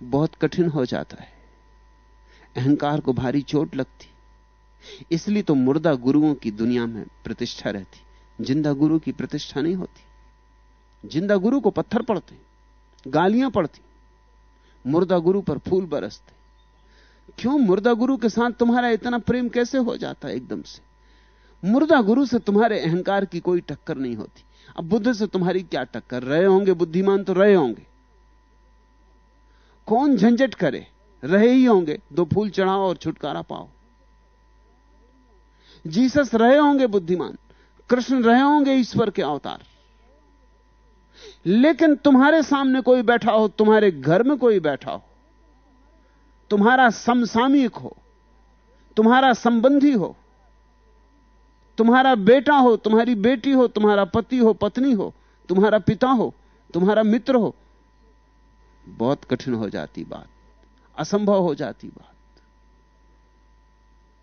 S2: बहुत कठिन हो जाता है। अहंकार को भारी चोट लगती। इसलिए तो मुर्दा गुरुओं की दुनिया में प्रतिष्ठा रहती। ज़िंदा गुरु की प्रतिष्ठा नहीं होती। ज़िंदा गुरु को पत्थर पड़ते, गालियाँ पड़ती। मुर्दा गुरु पर फूल बरसते। क्यों मुर्दा गुरु के साथ तुम्हारा इतना प्रेम कैसे हो जाता एकदम से? मुर्दा गुरु से तुम्हारे अहंकार की कोई टक्कर नहीं होती। अब बुद्ध से तुम्हारी क्या टक्कर? रहे होंगे, बुद्धिमान तो रहे होंगे। कौन झंझट करे? रहे ही होंगे, दो फूल चढ़ाओ और छुटकारा पाओ। जीसस रहे होंगे बुद्धिमान, कृष्ण रहे होंगे ईश्वर के अवतार। लेकिन तुम्हारे सामने कोई बैठा हो, तुम्हारे घर में कोई बैठा हो, तुम्हारा समसामयिक हो, तुम्हारा संबंधी हो, तुम्हारा बेटा हो, तुम्हारी बेटी हो, तुम्हारा पति हो, पत्नी हो, तुम्हारा पिता हो, तुम्हारा मित्र हो बहुत कठिन हो जाती बात, असंभव हो जाती बात।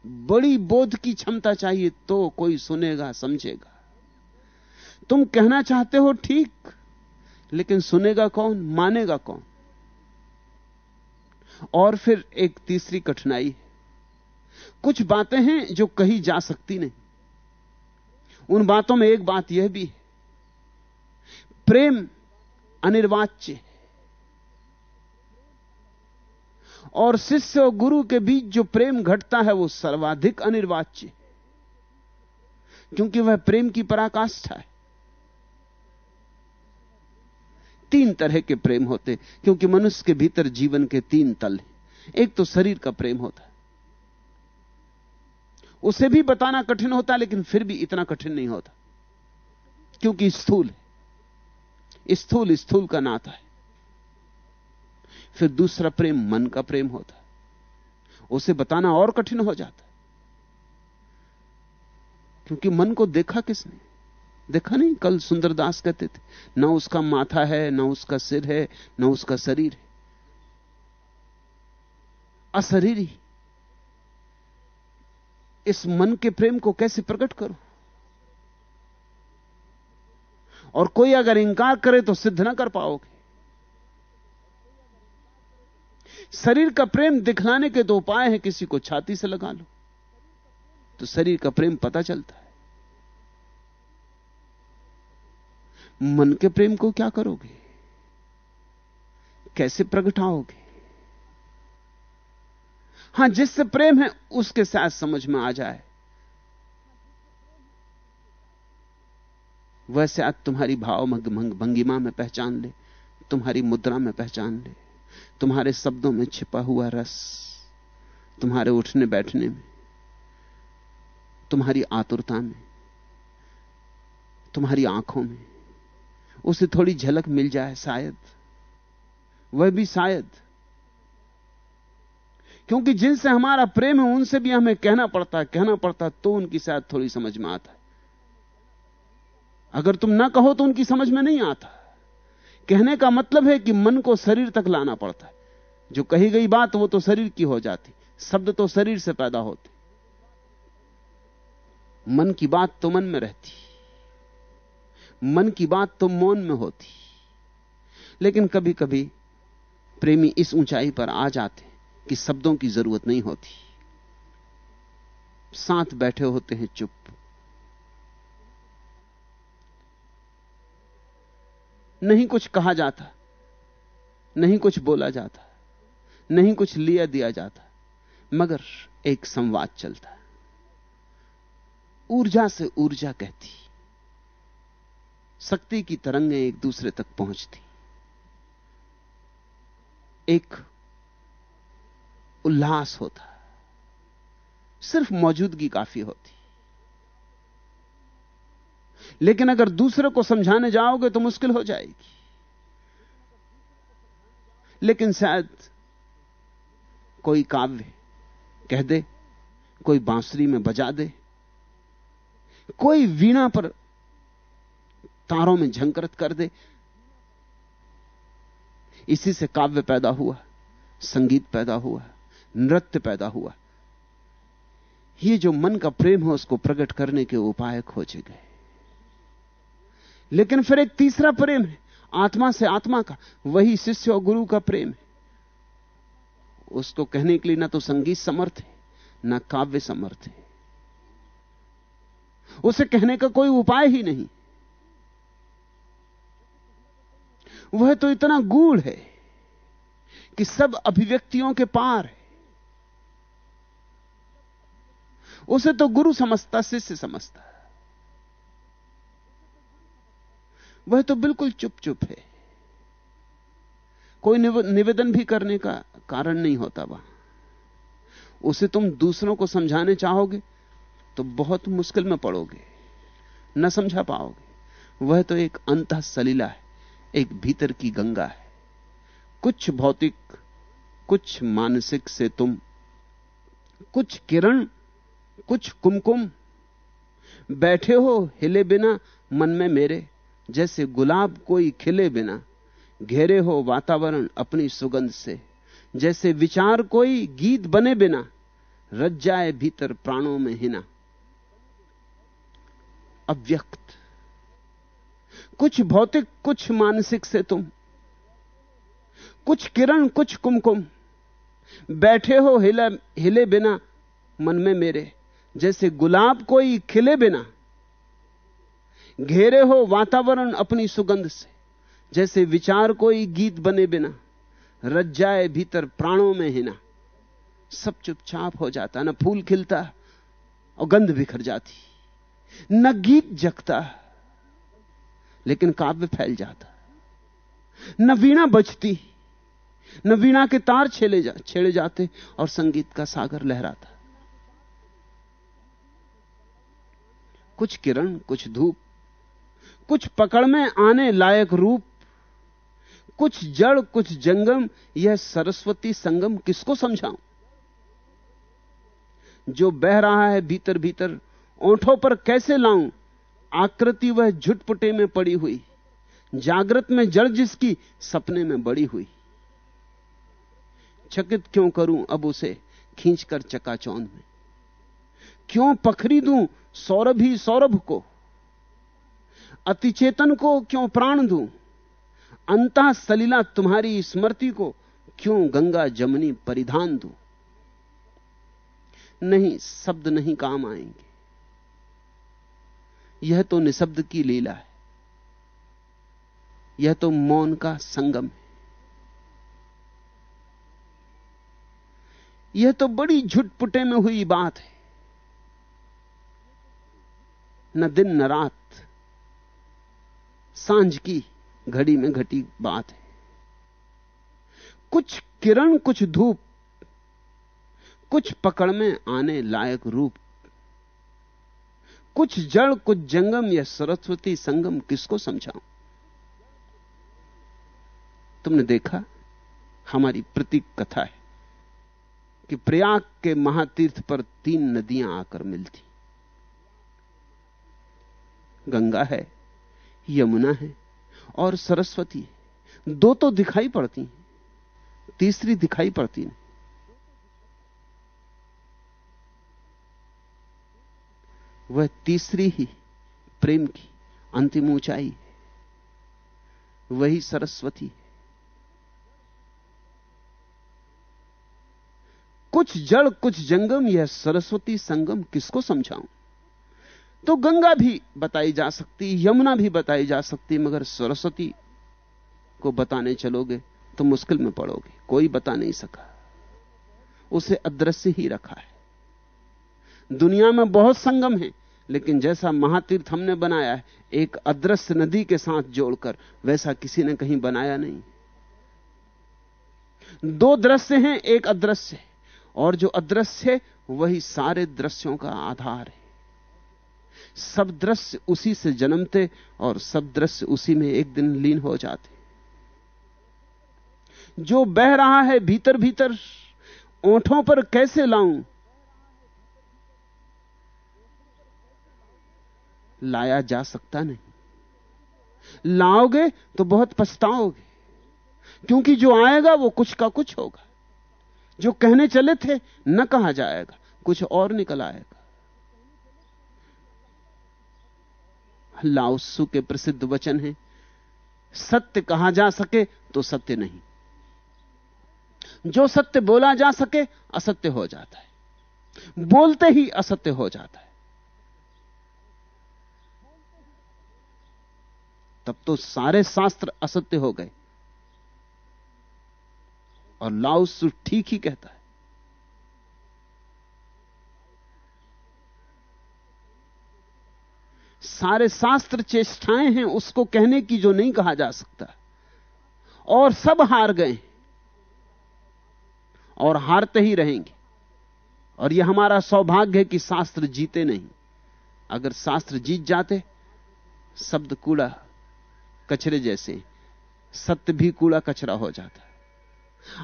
S2: बड़ी बोध की क्षमता चाहिए तो कोई सुनेगा, समझेगा। तुम कहना चाहते हो ठीक, लेकिन सुनेगा कौन, मानेगा कौन? और फिर एक तीसरी कठिनाई है। कुछ बातें हैं जो कही जा सकती नहीं। उन बातों में एक बात यह भी है। प्रेम अनिर्वाच्य और शिष्य और गुरु के बीच जो प्रेम घटता है वो सर्वाधिक अनिर्वाच्य क्योंकि वह प्रेम की पराकाष्ठा है। तीन तरह के प्रेम होते क्योंकि मनुष्य के भीतर जीवन के तीन तल हैं। एक तो शरीर का प्रेम होता है। उसे भी बताना कठिन होता है, लेकिन फिर भी इतना कठिन नहीं होता। क्योंकि स्थूल है। स्थूल स्थूल का नाता है। फिर दूसरा प्रेम मन का प्रेम होता उसे बताना और कठिन हो जाता क्योंकि मन को देखा किसने? देखा नहीं, कल सुंदरदास कहते थे, ना उसका माथा है, ना उसका सिर है, ना उसका शरीर है। अशरीरी इस मन के प्रेम को कैसे प्रकट करो? और कोई अगर इंकार करे तो सिद्ध ना कर पाओगे। शरीर का प्रेम दिखलाने के दो उपाय हैं, किसी को छाती से लगा लो। तो शरीर का प्रेम पता चलता है। मन के प्रेम को क्या करोगे? कैसे प्रगटाओगे हाँ, जिससे प्रेम है, उसके साथ समझ में आ जाए। वैसे आज तुम्हारी भाव भंगिमा में पहचान ले, तुम्हारी मुद्रा में पहचान ले। तुम्हारे शब्दों में छिपा हुआ रस, तुम्हारे उठने बैठने में, तुम्हारी आतुरता में, तुम्हारी आँखों में, उसे थोड़ी झलक मिल जाए शायद, वह भी शायद। क्योंकि जिनसे हमारा प्रेम है, उनसे भी हमें कहना पड़ता कहना पड़ता तो उनकी शायद थोड़ी समझ में आता है। अगर तुम ना कहो तो उनकी समझ में नहीं आता। कहने का मतलब है कि मन को शरीर तक लाना पड़ता है। जो कही गई बात, वो तो शरीर की हो जाती। शब्द तो शरीर से पैदा होते। मन की बात तो मन में रहती। मन की बात तो मौन में होती। लेकिन कभी कभी प्रेमी इस ऊंचाई पर आ जाते कि शब्दों की ज़रूरत नहीं होती। साथ बैठे होते हैं चुप। नहीं कुछ कहा जाता, नहीं कुछ बोला जाता, नहीं कुछ लिया दिया जाता, मगर एक संवाद चलता ऊर्जा से ऊर्जा कहती, शक्ति की तरंगें एक दूसरे तक पहुँचती। एक उल्लास होता, सिर्फ़ मौजूदगी काफ़ी होती। लेकिन अगर दूसरे को समझाने जाओगे तो मुश्किल हो जाएगी। लेकिन शायद कोई काव्य कह दे, कोई बांसुरी में बजा दे, कोई वीणा पर तारों में झंकृत कर दे, इसी से काव्य पैदा हुआ, संगीत पैदा हुआ, नृत्य पैदा हुआ। ये जो मन का प्रेम है, उसको प्रकट करने के उपाय खोजे गए। लेकिन फिर एक तीसरा प्रेम है। आत्मा से आत्मा का, वही शिष्य और गुरु का प्रेम है। उसको कहने के लिए ना तो संगीत समर्थ है, ना काव्य समर्थ है। उसे कहने का कोई उपाय ही नहीं। वह तो इतना गूढ़ है कि सब अभिव्यक्तियों के पार है। उसे तो गुरु समझता, शिष्य समझता वह तो बिल्कुल चुप चुप है। कोई निवेदन भी करने का कारण नहीं होता वहाँ। उसे तुम दूसरों को समझाने चाहोगे तो बहुत मुश्किल में पड़ोगे। न समझा पाओगे। वह तो एक अंत सलीला है, एक भीतर की गंगा है। कुछ भौतिक, कुछ मानसिक से तुम, कुछ किरण, कुछ कुमकुम, बैठे हो हिले बिना मन में मेरे जैसे गुलाब कोई खिले बिना, घेरे हो वातावरण अपनी सुगंध से, जैसे विचार कोई गीत बने बिना रज जाए भीतर प्राणों में हिना। अव्यक्त। कुछ भौतिक, कुछ मानसिक से तुम, कुछ किरण, कुछ कुमकुम, बैठे हो हिले हिले बिना मन में मेरे, जैसे गुलाब कोई खिले बिना घेरे हो वातावरण अपनी सुगंध से। जैसे विचार कोई गीत बने बिना रज जाए भीतर प्राणों में हिना। सब चुपचाप हो जाता न फूल खिलता और गंध बिखर जाती। न गीत जगता लेकिन काव्य फैल जाता। न वीणा बजती न वीणा के तार छेड़े जा, छेड़े जाते और संगीत का सागर लहराता। कुछ किरण कुछ धूप कुछ पकड़ में आने लायक रूप, कुछ जड़, कुछ जंगम, यह सरस्वती संगम किसको समझाऊं? जो बह रहा है भीतर भीतर, ओंठों पर कैसे लाऊं? आकृति वह झुटपुटे में पड़ी हुई, जागृत में जड़ जिसकी सपने में बड़ी हुई। चकित क्यों करूँ अब उसे खींचकर चकाचौंध में? क्यों पखरी दूँ सौरभ ही सौरभ को? अतिचेतन को क्यों प्राण दूँ? अंत सलीला तुम्हारी स्मृति को क्यों गंगा जमनी परिधान दूँ? नहीं, शब्द नहीं काम आएँगे। यह तो निशब्द की लीला है। यह तो मौन का संगम है। यह तो बड़ी झुटपुटे में हुई बात है। न दिन न रात साँझ की घड़ी में घटी बात है। कुछ किरण, कुछ धूप, कुछ पकड़ में आने लायक रूप, कुछ जड़, कुछ जंगम या सरस्वती संगम, किसको समझाऊं? तुमने देखा हमारी प्रतीक कथा है कि प्रयाग के महातीर्थ पर तीन नदियाँ आकर मिलती। गंगा है यमुना है और सरस्वती है। दो तो दिखाई पड़ती हैं। तीसरी दिखाई पड़ती नहीं। वह तीसरी ही प्रेम की अंतिम ऊंचाई है। वही सरस्वती है। कुछ जड़, कुछ जंगम, यह सरस्वती संगम किसको समझाऊं? तो गंगा भी बताई जा सकती, यमुना भी बताई जा सकती, मगर सरस्वती को बताने चलोगे तो मुश्किल में पड़ोगे। कोई बता नहीं सका। उसे अदृश्य ही रखा है। दुनिया में बहुत संगम है, लेकिन जैसा महातीर्थ हमने बनाया है, एक अदृश्य नदी के साथ जोड़कर, वैसा किसी ने कहीं बनाया नहीं। दो दृश्य हैं, एक अदृश्य और जो अदृश्य है, वही सारे दृश्यों का आधार है। सब दृश्य उसी से जन्मते और सब दृश्य उसी में एक दिन लीन हो जाते। जो बह रहा है भीतर भीतर, ओंठों पर कैसे लाऊं? लाया जा सकता नहीं। लाओगे तो बहुत पछताओगे, क्योंकि जो आएगा वो कुछ का कुछ होगा। जो कहने चले थे, न कहा जाएगा, कुछ और निकल आएगा। लाओसु के प्रसिद्ध वचन है। सत्य कहा जा सके तो सत्य नहीं। जो सत्य बोला जा सके, असत्य हो जाता है। बोलते ही असत्य हो जाता है। तब तो सारे शास्त्र असत्य हो गए। और लाउसु ठीक ही कहता है। सारे शास्त्र चेष्टाएँ हैं, उसको कहने की जो नहीं कहा जा सकता। और सब हार गए और हारते ही रहेंगे। और यह हमारा सौभाग्य है कि शास्त्र जीते नहीं। अगर शास्त्र जीत जाते, शब्द कूड़ा कचरे जैसे, सत्य भी कूड़ा कचरा हो जाता।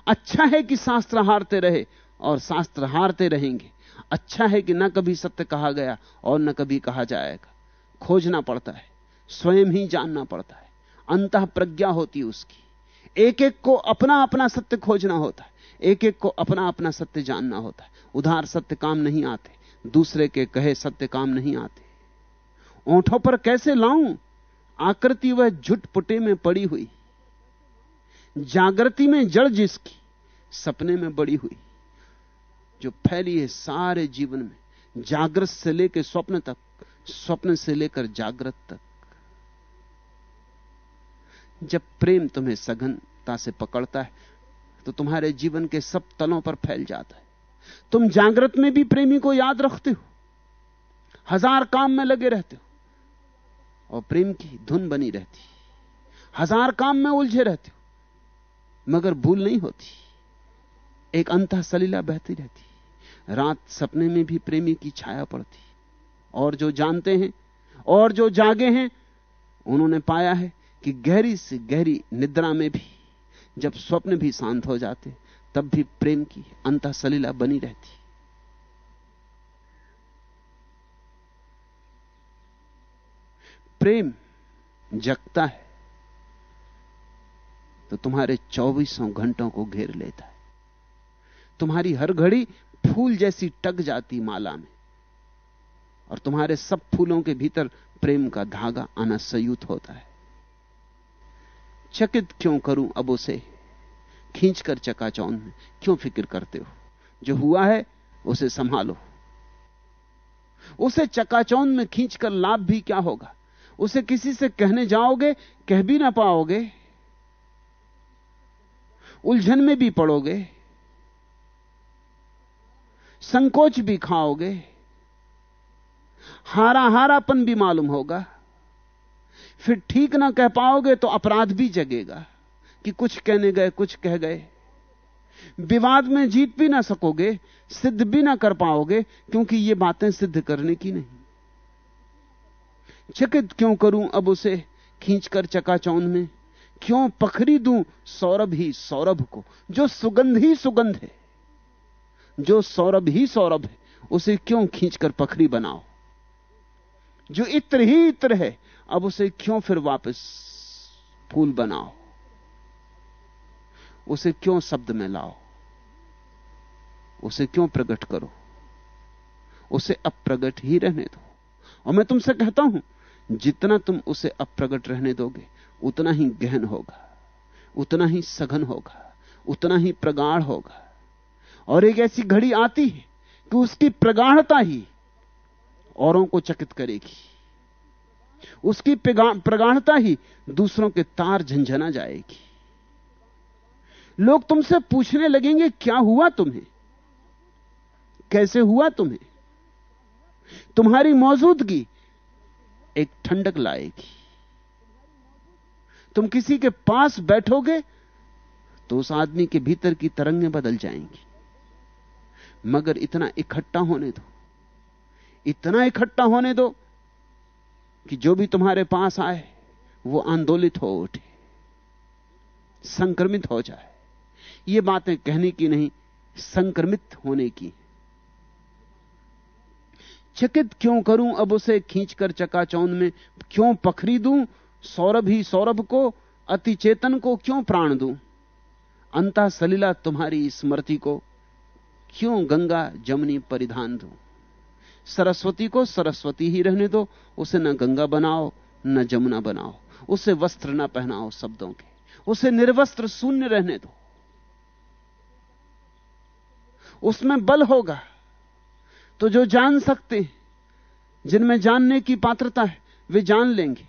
S2: अच्छा है कि शास्त्र हारते रहे, और शास्त्र हारते रहेंगे। अच्छा है कि न कभी सत्य कहा गया, और न कभी कहा जाएगा। खोजना पड़ता है, स्वयं ही जानना पड़ता है। अंत प्रज्ञा होती उसकी। एक एक को अपना अपना सत्य खोजना होता है एक एक को अपना अपना सत्य जानना होता है। उधार सत्य काम नहीं आते, दूसरे के कहे सत्य काम नहीं आते। ओंठों पर कैसे लाऊं? आकृति वह झुटपुटे में पड़ी हुई। जागृति में जड़ जिसकी, सपने में बड़ी हुई। जो फैली है सारे जीवन में, जागृत से लेकर स्वप्न तक स्वप्न से लेकर जागृत तक। जब प्रेम तुम्हें सघनता से पकड़ता है तो तुम्हारे जीवन के सब तलों पर फैल जाता है। तुम जागृत में भी प्रेमी को याद रखते हो, हज़ार काम में लगे रहते हो, और प्रेम की धुन बनी रहती हज़ार काम में उलझे रहते हो, मगर भूल नहीं होती। एक अंत सलीला बहती रहती रात सपने में भी प्रेमी की छाया पड़ती और जो जानते हैं और जो जागे हैं, उन्होंने पाया है कि गहरी से गहरी निद्रा में भी जब स्वप्न भी शांत हो जाते, तब भी प्रेम की अंत सलीला बनी रहती। प्रेम जगता है तो तुम्हारे चौबीसों घंटों को घेर लेता है। तुम्हारी हर घड़ी फूल जैसी टक जाती माला में। और तुम्हारे सब फूलों के भीतर प्रेम का धागा आना संयुत होता है। चकित क्यों करूँ अब उसे? खींचकर चकाचौंध में क्यों फ़िक्र करते हो? जो हुआ है, उसे संभालो। उसे चकाचौन में खींचकर लाभ भी क्या होगा? उसे किसी से कहने जाओगे, कह भी ना पाओगे। उलझन में भी पड़ोगे। संकोच भी खाओगे। हारा हारापन भी मालूम होगा। फिर ठीक ना कह पाओगे तो अपराध भी जगेगा कि कुछ कहने गए, कुछ कह गए। विवाद में जीत भी ना सकोगे, सिद्ध भी ना कर पाओगे, क्योंकि ये बातें सिद्ध करने की नहीं। चकित क्यों करूँ अब उसे खींचकर चकाचौंध में? क्यों पखरी दूँ सौरभ ही सौरभ को? जो सुगंध ही सुगंध है, जो सौरभ ही सौरभ है, उसे क्यों खींचकर पखरी बनाओ? जो इत्र ही इत्र है, अब उसे क्यों फिर वापस फूल बनाओ? उसे क्यों शब्द में लाओ? उसे क्यों प्रकट करो? उसे अप्रगट ही रहने दो। और मैं तुमसे कहता हूँ, जितना तुम उसे अप्रगट रहने दोगे, उतना ही गहन होगा, उतना ही सघन होगा, उतना ही प्रगाढ़ होगा। और एक ऐसी घड़ी आती है कि उसकी प्रगाढ़ता ही औरों को चकित करेगी। उसकी प्रगाढ़ता ही दूसरों के तार झंझना जाएगी। लोग तुमसे पूछने लगेंगे, क्या हुआ तुम्हें? कैसे हुआ तुम्हें? तुम्हारी मौजूदगी एक ठंडक लाएगी। तुम किसी के पास बैठोगे तो उस आदमी के भीतर की तरंगें बदल जाएँगी। मगर इतना इकट्ठा होने दो। इतना इकट्ठा होने दो कि जो भी तुम्हारे पास आए, वो आंदोलित हो उठे, संक्रमित हो जाए। ये बातें कहने की नहीं, संक्रमित होने की। चकित क्यों करूँ अब उसे खींचकर चकाचौंध में? क्यों पखरी दूँ सौरभ ही सौरभ को, अति चेतन को क्यों प्राण दूँ? अंता सलीला तुम्हारी स्मृति को क्यों गंगा जमनी परिधान दूँ? सरस्वती को सरस्वती ही रहने दो, उसे न गंगा बनाओ, न जमुना बनाओ, उसे वस्त्र न पहनाओ शब्दों के, उसे निर्वस्त्र शून्य रहने दो। उसमें बल होगा तो जो जान सकते हैं, जिनमें जानने की पात्रता है, वे जान लेंगे।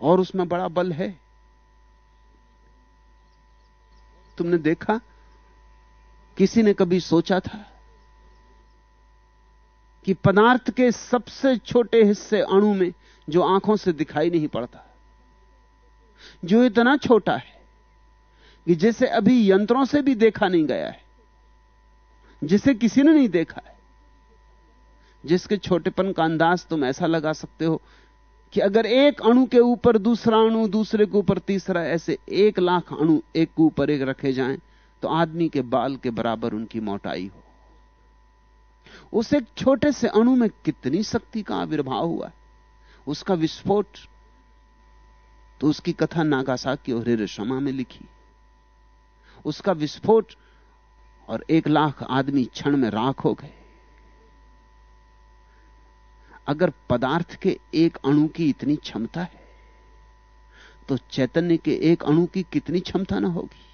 S2: और उसमें बड़ा बल है। तुमने देखा? किसी ने कभी सोचा था? कि पदार्थ के सबसे छोटे हिस्से अणु में जो आँखों से दिखाई नहीं पड़ता, जो इतना छोटा है कि जिसे अभी यंत्रों से भी देखा नहीं गया है, जिसे किसी ने नहीं देखा है, जिसके छोटेपन का अंदाज तुम ऐसा लगा सकते हो कि अगर एक अणु के ऊपर दूसरा अणु, दूसरे के ऊपर तीसरा, ऐसे एक लाख अणु एक के ऊपर एक रखे जाएँ तो आदमी के बाल के बराबर उनकी मोटाई हो। उस एक छोटे से अणु में कितनी शक्ति का आविर्भाव हुआ उसका विस्फोट तो उसकी कथा नागासाकी और हिरोशिमा में लिखी। उसका विस्फोट और एक लाख आदमी क्षण में राख हो गए। अगर पदार्थ के एक अणु की इतनी क्षमता है तो चैतन्य के एक अणु की कितनी क्षमता ना होगी?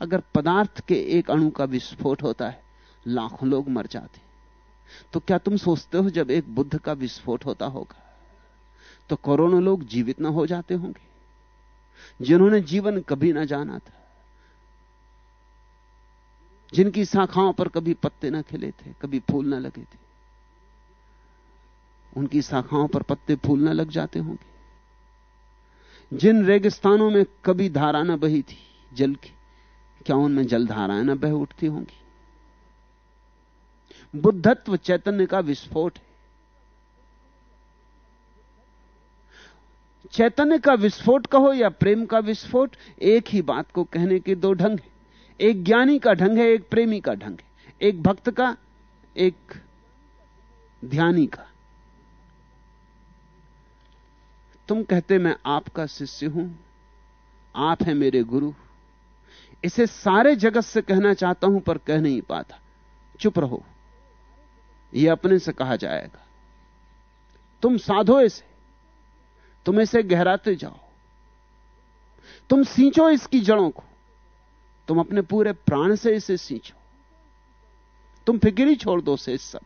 S2: अगर पदार्थ के एक अणु का विस्फोट होता है, लाखों लोग मर जाते तो क्या तुम सोचते हो जब एक बुद्ध का विस्फोट होता होगा तो करोड़ों लोग जीवित ना हो जाते होंगे? जिन्होंने जीवन कभी ना जाना था, जिनकी शाखाओं पर कभी पत्ते ना खिले थे, कभी फूल ना लगे थे, उनकी शाखाओं पर पत्ते फूल ना लग जाते होंगे। जिन रेगिस्तानों में कभी धारा ना बही थी, जल की क्या उनमें जलधाराएँ न बह उठती होंगी? बुद्धत्व चैतन्य का विस्फोट है। चैतन्य का विस्फोट कहो या प्रेम का विस्फोट, एक ही बात को कहने के दो ढंग है। एक ज्ञानी का ढंग है, एक प्रेमी का ढंग है। एक भक्त का, एक ध्यानी का। तुम कहते, मैं आपका शिष्य हूँ। आप हैं मेरे गुरु। इसे सारे जगत से कहना चाहता हूँ, पर कह नहीं पाता। चुप रहो। यह अपने से कहा जाएगा। तुम साधो इसे। तुम इसे गहराते जाओ। तुम सींचो इसकी जड़ों को। तुम अपने पूरे प्राण से इसे सींचो। तुम फ़िक्र ही छोड़ दो से इस सब।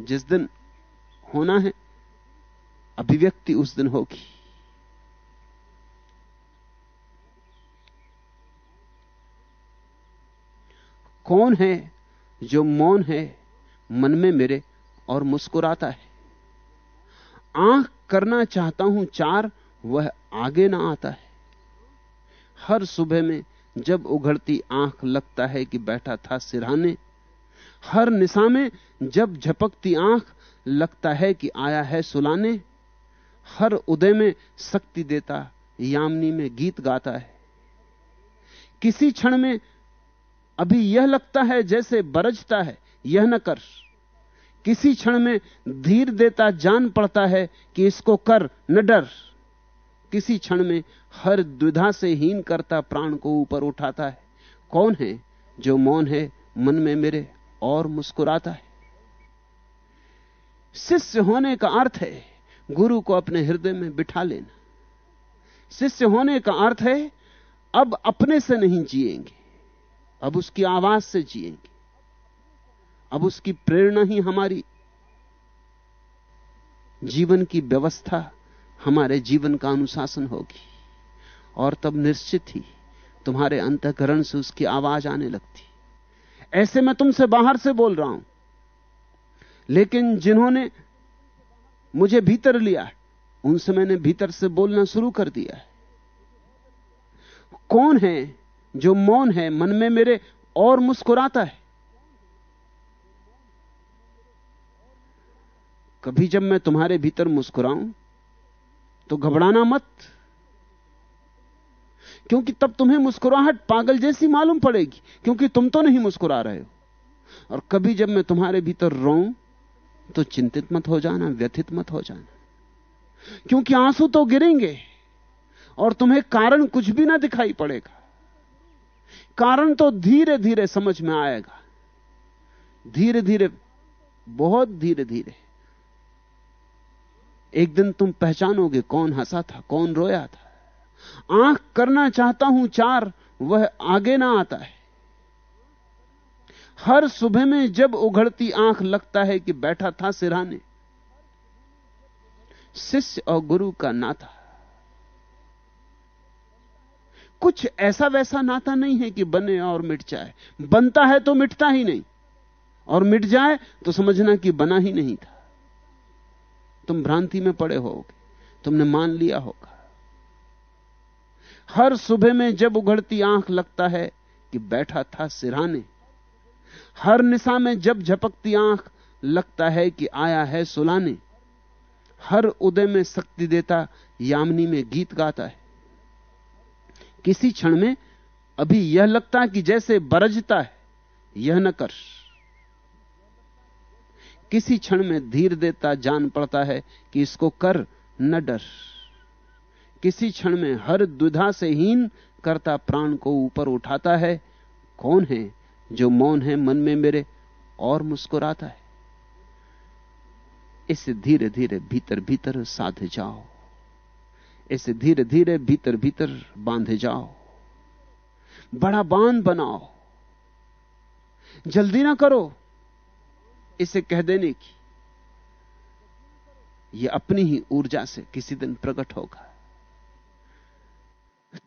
S2: जिस दिन होना है, अभिव्यक्ति उस दिन होगी। कौन है जो मौन है मन में मेरे और मुस्कुराता है? आँख करना चाहता हूँ चार, वह आगे ना आता है। हर सुबह में जब उघड़ती आँख लगता है कि बैठा था सिरहाने, हर निशा में जब झपकती आँख लगता है कि आया है सुलाने, हर उदय में शक्ति देता यामनी में गीत गाता है। किसी क्षण में अभी यह लगता है जैसे बरजता है, यह न कर। किसी क्षण में धीर देता जान पड़ता है कि इसको कर न डर। किसी क्षण में हर द्विधा से हीन करता प्राण को ऊपर उठाता है। कौन है जो मौन है मन में मेरे और मुस्कुराता है? शिष्य होने का अर्थ है गुरु को अपने हृदय में बिठा लेना। शिष्य होने का अर्थ है अब अपने से नहीं जिएँगे। अब उसकी आवाज़ से जिएँगे। अब उसकी प्रेरणा ही हमारी। जीवन की व्यवस्था हमारे जीवन का अनुशासन होगी। और तब निश्चित ही तुम्हारे अंतकरण से उसकी आवाज़ आने लगती। ऐसे मैं तुमसे बाहर से बोल रहा हूँ। लेकिन जिन्होंने मुझे भीतर लिया है, उनसे मैंने भीतर से बोलना शुरू कर दिया है। कौन है जो मौन है, मन में मेरे और मुस्कुराता है। कभी जब मैं तुम्हारे भीतर मुस्कुराऊं तो घबराना मत, क्योंकि तब तुम्हें मुस्कुराहट पागल जैसी मालूम पड़ेगी, क्योंकि तुम तो नहीं मुस्कुरा रहे हो। और कभी जब मैं तुम्हारे भीतर रो तो चिंतित मत हो जाना, व्यथित मत हो जाना, क्योंकि आँसू तो गिरेंगे, और तुम्हें कारण कुछ भी ना दिखाई पड़ेगा। कारण तो धीरे धीरे समझ में आएगा। धीरे धीरे बहुत धीरे धीरे एक दिन तुम पहचानोगे कौन हंसा था, कौन रोया था। आँख करना चाहता हूँ चार, वह आगे ना आता है। हर सुबह में जब उघड़ती आँख लगता है कि बैठा था सिराने शिष्य और गुरु का नाता। कुछ ऐसा वैसा नाता नहीं है कि बने और मिट जाए। बनता है तो मिटता ही नहीं। और मिट जाए तो समझना कि बना ही नहीं था। तुम भ्रांति में पड़े होगे। तुमने मान लिया होगा। हर सुबह में जब उघड़ती आँख लगता है कि बैठा था सिराने। हर निशा में जब झपकती आँख लगता है कि आया है सुलाने। हर उदय में शक्ति देता यामनी में गीत गाता है। किसी क्षण में अभी यह लगता है कि जैसे बरजता है, यह न कर। किसी क्षण में धीर देता, जान पड़ता है कि इसको कर न डर। किसी क्षण में हर दुधा से हीन करता, प्राण को ऊपर उठाता है, कौन है जो मौन है मन में मेरे, और मुस्कुराता है। इसे धीरे धीरे भीतर भीतर साधे जाओ। इसे धीरे धीरे भीतर भीतर बांधे जाओ। बड़ा बाँध बनाओ। जल्दी ना करो इसे कह देने की। यह अपनी ही ऊर्जा से किसी दिन प्रकट होगा।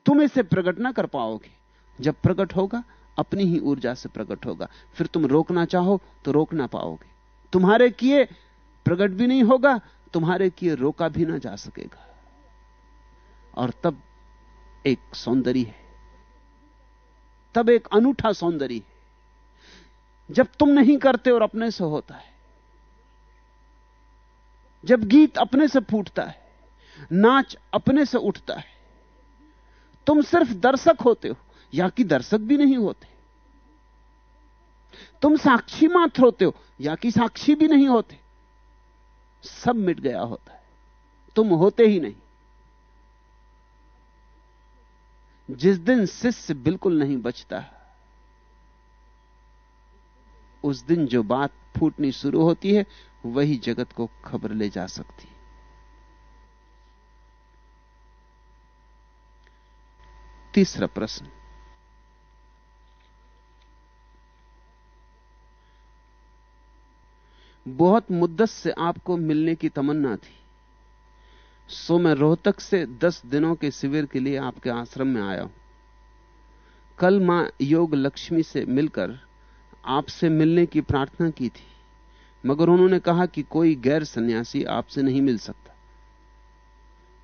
S2: तुम इसे प्रकट ना कर पाओगे। जब प्रकट होगा, अपनी ही ऊर्जा से प्रकट होगा। फिर तुम रोकना चाहो तो रोक ना पाओगे। तुम्हारे किए प्रकट भी नहीं होगा, तुम्हारे किए रोका भी ना जा सकेगा। और तब एक सौंदर्य है। तब एक अनूठा सौंदर्य है। जब तुम नहीं करते और अपने से होता है, जब गीत अपने से फूटता है, नाच अपने से उठता है, तुम सिर्फ़ दर्शक होते हो, या कि दर्शक भी नहीं होते। तुम साक्षी मात्र होते हो, या कि साक्षी भी नहीं होते। सब मिट गया होता है। तुम होते ही नहीं। जिस दिन शिष्य बिल्कुल नहीं बचता, उस दिन जो बात फूटनी शुरू होती है, वही जगत को खबर ले जा सकती तीसरा प्रश्न। बहुत मुद्दत से आपको मिलने की तमन्ना थी। सो मैं रोहतक से दस दिनों के शिविर के लिए आपके आश्रम में आया हूँ। कल माँ योग लक्ष्मी से मिलकर आपसे मिलने की प्रार्थना की थी, मगर उन्होंने कहा कि कोई गैर सन्यासी आपसे नहीं मिल सकता।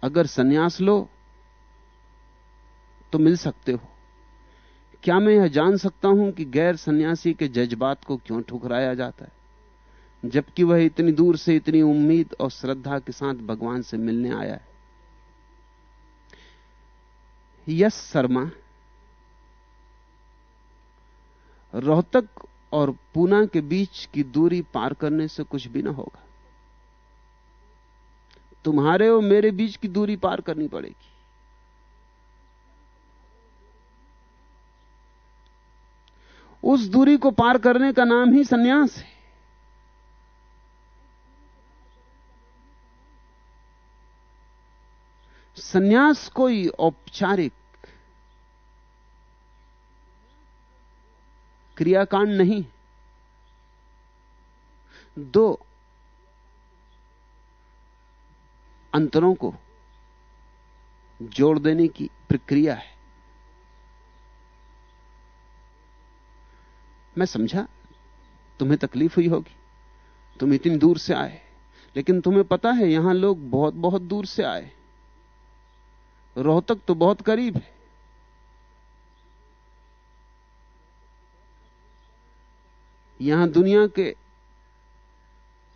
S2: अगर सन्यास लो तो मिल सकते हो। क्या मैं यह जान सकता हूँ कि गैर सन्यासी के जज्बात को क्यों ठुकराया जाता है? जबकि वह इतनी दूर से इतनी उम्मीद और श्रद्धा के साथ भगवान से मिलने आया है। यश शर्मा। रोहतक और पूना के बीच की दूरी पार करने से कुछ भी ना होगा। तुम्हारे और मेरे बीच की दूरी पार करनी पड़ेगी। उस दूरी को पार करने का नाम ही सन्यास है। सन्यास कोई औपचारिक क्रियाकांड नहीं दो अंतरों को जोड़ देने की प्रक्रिया है। मैं समझा, तुम्हें तकलीफ़ हुई होगी, तुम इतनी दूर से आए, लेकिन तुम्हें पता है, यहाँ लोग बहुत बहुत दूर से आए। रोहतक तो बहुत करीब है। यहाँ दुनिया के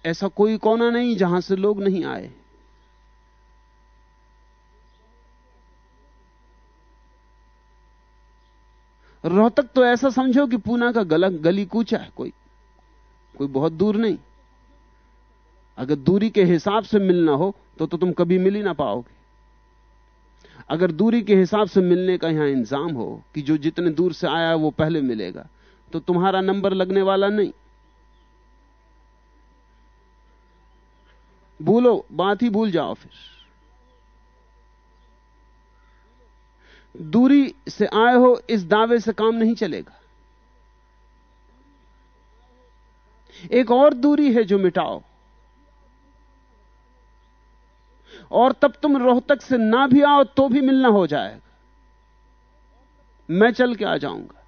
S2: ऐसा कोई कोना नहीं जहाँ से लोग नहीं आए। रोहतक तो ऐसा समझो कि पूना का गला गली कूचा है, कोई कोई बहुत दूर नहीं। अगर दूरी के हिसाब से मिलना हो तो तो तुम कभी मिल ही ना पाओगे। अगर दूरी के हिसाब से मिलने का यहाँ इंतज़ाम हो कि जो जितने दूर से आया है वो पहले मिलेगा तो तुम्हारा नंबर लगने वाला नहीं। भूलो, बात ही भूल जाओ फिर। दूरी से आए हो, इस दावे से काम नहीं चलेगा। एक और दूरी है जो मिटाओ। और तब तुम रोहतक से ना भी आओ तो भी मिलना हो जाएगा मैं चल के आ जाऊँगा।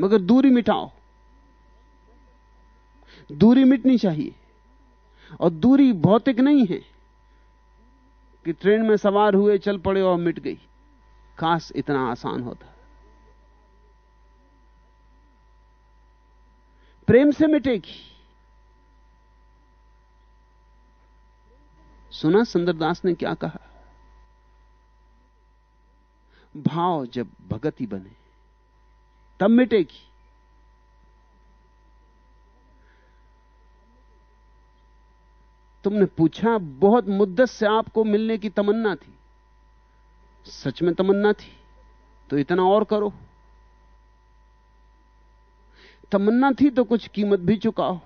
S2: मगर दूरी मिटाओ। दूरी मिटनी चाहिए। और दूरी भौतिक नहीं है कि ट्रेन में सवार हुए चल पड़े और मिट गई। काश इतना आसान होता। प्रेम से मिटेगी। सुना सुंदरदास ने क्या कहा? भाव जब भगति बने, तब मिटेगी। तुमने पूछा, बहुत मुद्दत से आपको मिलने की तमन्ना थी। सच में तमन्ना थी तो इतना और करो। तमन्ना थी तो कुछ कीमत भी चुकाओ।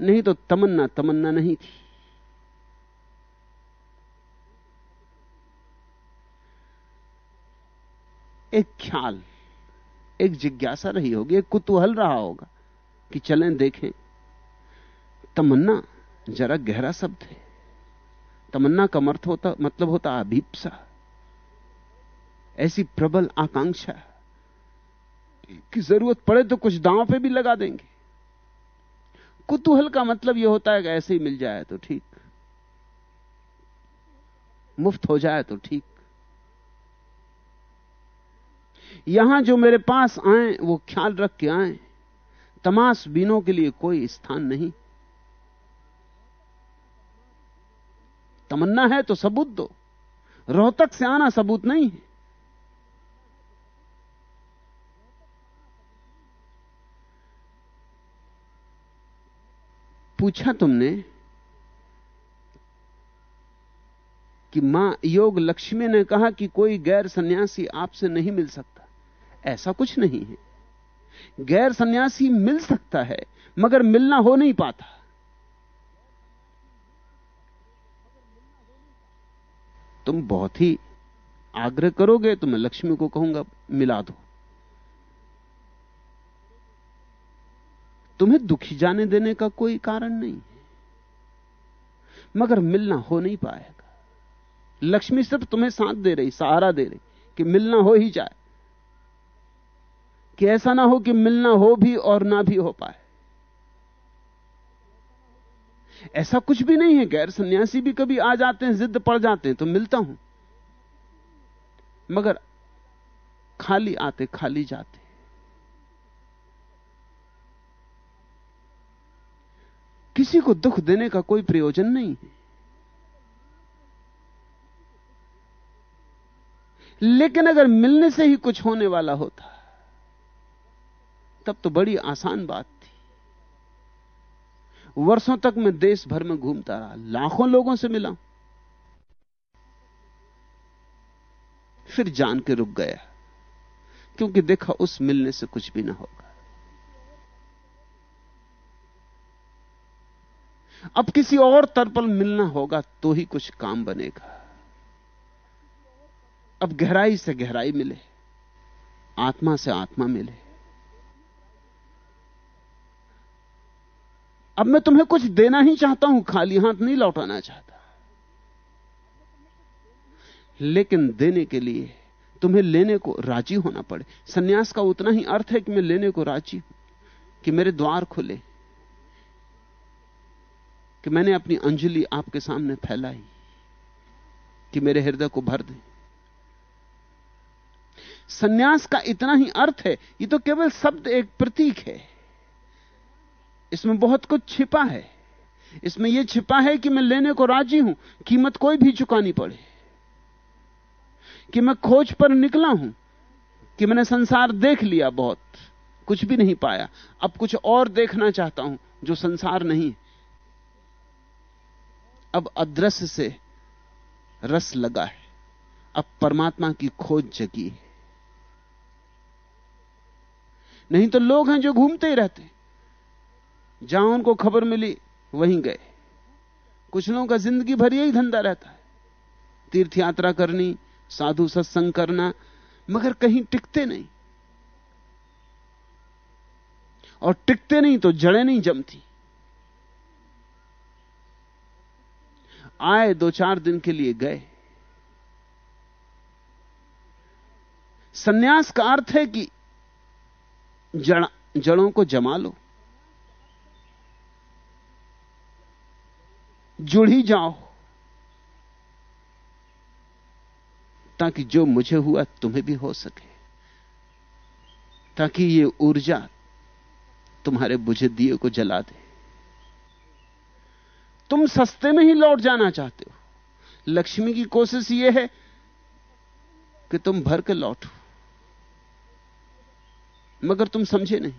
S2: नहीं तो तमन्ना तमन्ना नहीं थी। एक ख्याल, एक जिज्ञासा रही होगी, एक कुतूहल रहा होगा कि चलें, देखें। तमन्ना जरा गहरा शब्द है। तमन्ना का अर्थ होता मतलब होता अभीपसा। ऐसी प्रबल आकांक्षा की ज़रूरत पड़े तो कुछ दांव पे भी लगा देंगे। कुतूहल का मतलब यह होता है कि ऐसे ही मिल जाए तो ठीक। मुफ़्त हो जाए तो ठीक। यहाँ जो मेरे पास आए, वो ख्याल रख के आए। तमाश बीनों के लिए कोई स्थान नहीं। तमन्ना है तो सबूत दो। रोहतक से आना सबूत नहीं है। पूछा तुमने कि माँ योग लक्ष्मी ने कहा कि कोई गैर सन्यासी आपसे नहीं मिल सकता। ऐसा कुछ नहीं है। गैर सन्यासी मिल सकता है, मगर मिलना हो नहीं पाता। तुम बहुत ही आग्रह करोगे तो मैं लक्ष्मी को कहूँगा, मिला दो। तुम्हें दुखी जाने देने का कोई कारण नहीं। मगर मिलना हो नहीं पाएगा। लक्ष्मी सिर्फ़ तुम्हें साथ दे रही, सहारा दे रही, कि मिलना हो ही जाए। कि ऐसा ना हो कि मिलना हो भी और ना भी हो पाए। ऐसा कुछ भी नहीं है, गैर सन्यासी भी कभी आ जाते हैं, जिद पड़ जाते हैं तो मिलता हूँ। मगर खाली आते, खाली जाते। किसी को दुख देने का कोई प्रयोजन नहीं। है लेकिन अगर मिलने से ही कुछ होने वाला होता, तब तो बड़ी आसान बात थी। वर्षों तक मैं देश भर में घूमता रहा, लाखों लोगों से मिला। फिर जान के रुक गया, क्योंकि देखा उस मिलने से कुछ भी ना होगा। अब किसी और तर पर मिलना होगा तो ही कुछ काम बनेगा। अब गहराई से गहराई मिले, आत्मा से आत्मा मिले। अब मैं तुम्हें कुछ देना ही चाहता हूँ, खाली हाथ नहीं लौटाना चाहता। लेकिन देने के लिए तुम्हें लेने को राज़ी होना पड़े। सन्यास का उतना ही अर्थ है कि मैं लेने को राज़ी हूँ, कि मेरे द्वार खुले। कि मैंने अपनी अंजलि आपके सामने फैलाई कि मेरे हृदय को भर दें। सन्यास का इतना ही अर्थ है, ये तो केवल शब्द एक प्रतीक है। इसमें बहुत कुछ छिपा है। इसमें यह छिपा है कि मैं लेने को राज़ी हूँ, कीमत कोई भी चुकानी पड़े। कि मैं खोज पर निकला हूँ, कि मैंने संसार देख लिया बहुत, कुछ भी नहीं पाया। अब कुछ और देखना चाहता हूँ जो संसार नहीं अब अदृश्य से रस लगा है। अब परमात्मा की खोज जगी है। नहीं तो लोग हैं जो घूमते ही रहते जहाँ उनको खबर मिली, वहीं गए। कुछ लोगों का ज़िंदगी भर यही धंधा रहता है। तीर्थ यात्रा करनी, साधु सत्संग करना, मगर कहीं टिकते नहीं। और टिकते नहीं तो जड़े नहीं जमती। आए दो चार दिन के लिए गए। सन्यास का अर्थ है कि जड़, जड़ों को जमा लो। जुड़ ही जाओ। ताकि जो मुझे हुआ तुम्हें भी हो सके। ताकि ये ऊर्जा तुम्हारे बुझे दिए को जला दे। तुम सस्ते में ही लौट जाना चाहते हो। लक्ष्मी की कोशिश यह है कि तुम भर के लौटो। मगर तुम समझे नहीं।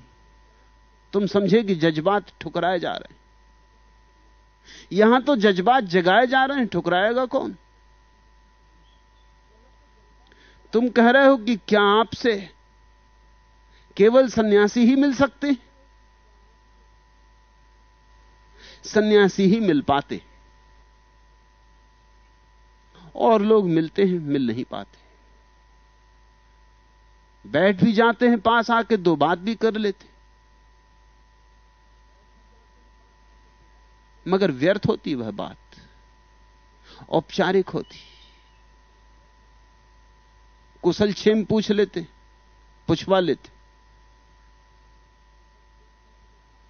S2: तुम समझे कि जज्बात ठुकराए जा रहे हैं। यहाँ तो जज्बात जगाए जा रहे हैं, ठुकराएगा कौन? तुम कह रहे हो कि क्या आपसे केवल सन्यासी ही मिल सकते सन्यासी ही मिल पाते। और लोग मिलते हैं, मिल नहीं पाते। बैठ भी जाते हैं, पास आके दो बात भी कर लेते। मगर व्यर्थ होती वह बात, औपचारिक होती। कुशल छेम पूछ लेते, पूछवा लेते।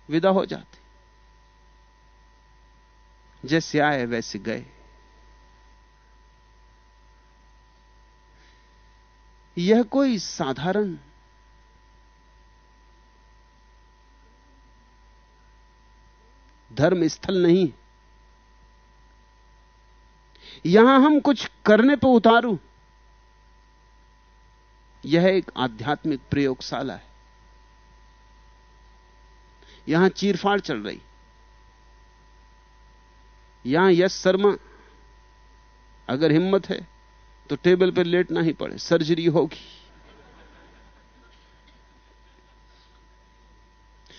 S2: विदा हो जाते। जैसे आए वैसे गए। यह कोई साधारण धर्म स्थल नहीं यहाँ हम कुछ करने पर उतारू। यह एक आध्यात्मिक प्रयोगशाला है। यहाँ चीरफाड़ चल रही। यहाँ यश शर्मा, अगर हिम्मत है तो टेबल पर लेटना ही पड़े, सर्जरी होगी।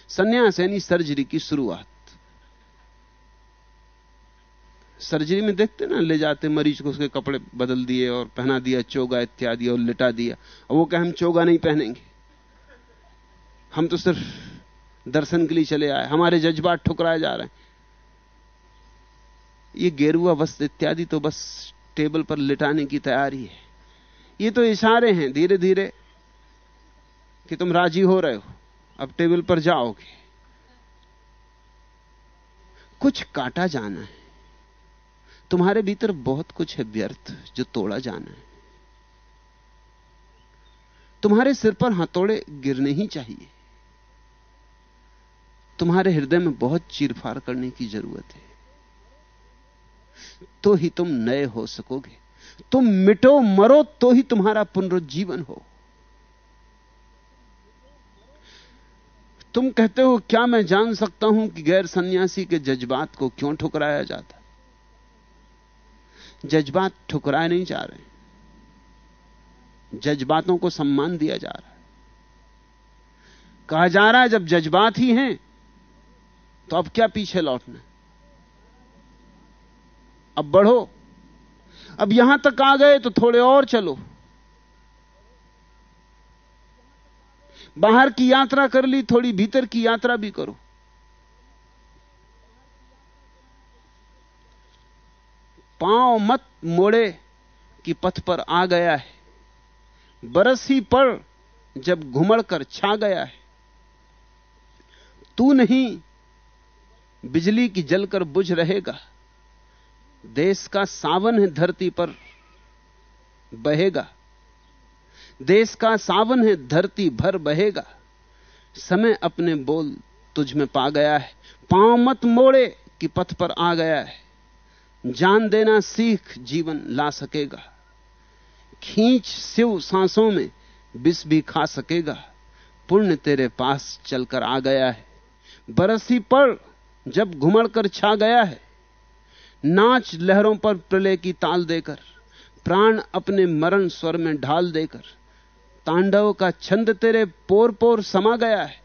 S2: संन्यास यानी सर्जरी की शुरुआत। सर्जरी में देखते ना, ले जाते, मरीज़ को उसके कपड़े बदल दिए और पहना दिया, चोगा इत्यादि और लिटा दिया। और वो कहे, हम चोगा नहीं पहनेंगे। हम तो सिर्फ़ दर्शन के लिए चले आए, हमारे जज्बात ठुकराए जा रहे हैं। ये गेरुआ वस्त्र इत्यादि तो बस टेबल पर लिटाने की तैयारी है। ये तो इशारे हैं धीरे धीरे कि तुम राज़ी हो रहे हो। अब टेबल पर जाओगे। कुछ काटा जाना है। तुम्हारे भीतर बहुत कुछ है व्यर्थ जो तोड़ा जाना है। तुम्हारे सिर पर हथौड़े गिरने ही चाहिए। तुम्हारे हृदय में बहुत चीरफाड़ करने की ज़रूरत है। तो ही तुम नए हो सकोगे। तुम मिटो, मरो तो ही तुम्हारा पुनरुज्जीवन हो। तुम कहते हो, क्या मैं जान सकता हूँ कि गैर सन्यासी के जज्बात को क्यों ठुकराया जाता? जज्बात ठुकराए नहीं जा रहे। जज्बातों को सम्मान दिया जा रहा है। कहा जा रहा है, जब जज्बात ही हैं तो अब क्या पीछे लौटना अब बढ़ो। अब यहाँ तक आ गए तो थोड़े और चलो। बाहर की यात्रा कर ली, थोड़ी भीतर की यात्रा भी करो। पाँव मत मोड़े कि पथ पर आ गया है। बरस ही पर जब घुमड़ कर छा गया है। तू नहीं, बिजली की जलकर बुझ रहेगा। देश का सावन है धरती पर, बहेगा। देश का सावन है धरती भर, बहेगा। समय अपने बोल तुझ में पा गया है। पाँव मत मोड़े कि पथ पर आ गया है। जान देना सीख जीवन ला सकेगा। खींच शिव सांसों में, बिस भी खा सकेगा। पुण्य तेरे पास चलकर आ गया है। बरसी पर जब घुमड़ कर छा गया है। नाच लहरों पर प्रलय की ताल देकर, प्राण अपने मरण स्वर में ढाल देकर, तांडव का छंद तेरे पोर पोर समा गया है।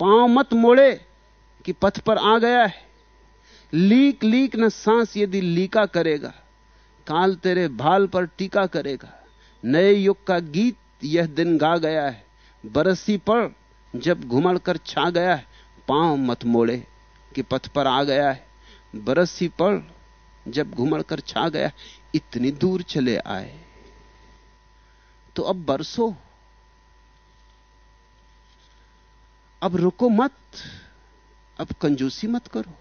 S2: पाँव मत मोड़े कि पथ पर आ गया है। लीक लीक न सांस यदि लीका करेगा, काल तेरे भाल पर टीका करेगा। नए युग का गीत यह दिन गा गया है, बरसी पर जब घुमड़ कर छा गया है। पाँव मत मोड़े कि पथ पर आ गया है। बरसी पड़, जब घुमड़ कर छा गया, इतनी दूर चले आए। तो अब बरसो। अब रुको मत, अब कंजूसी मत करो।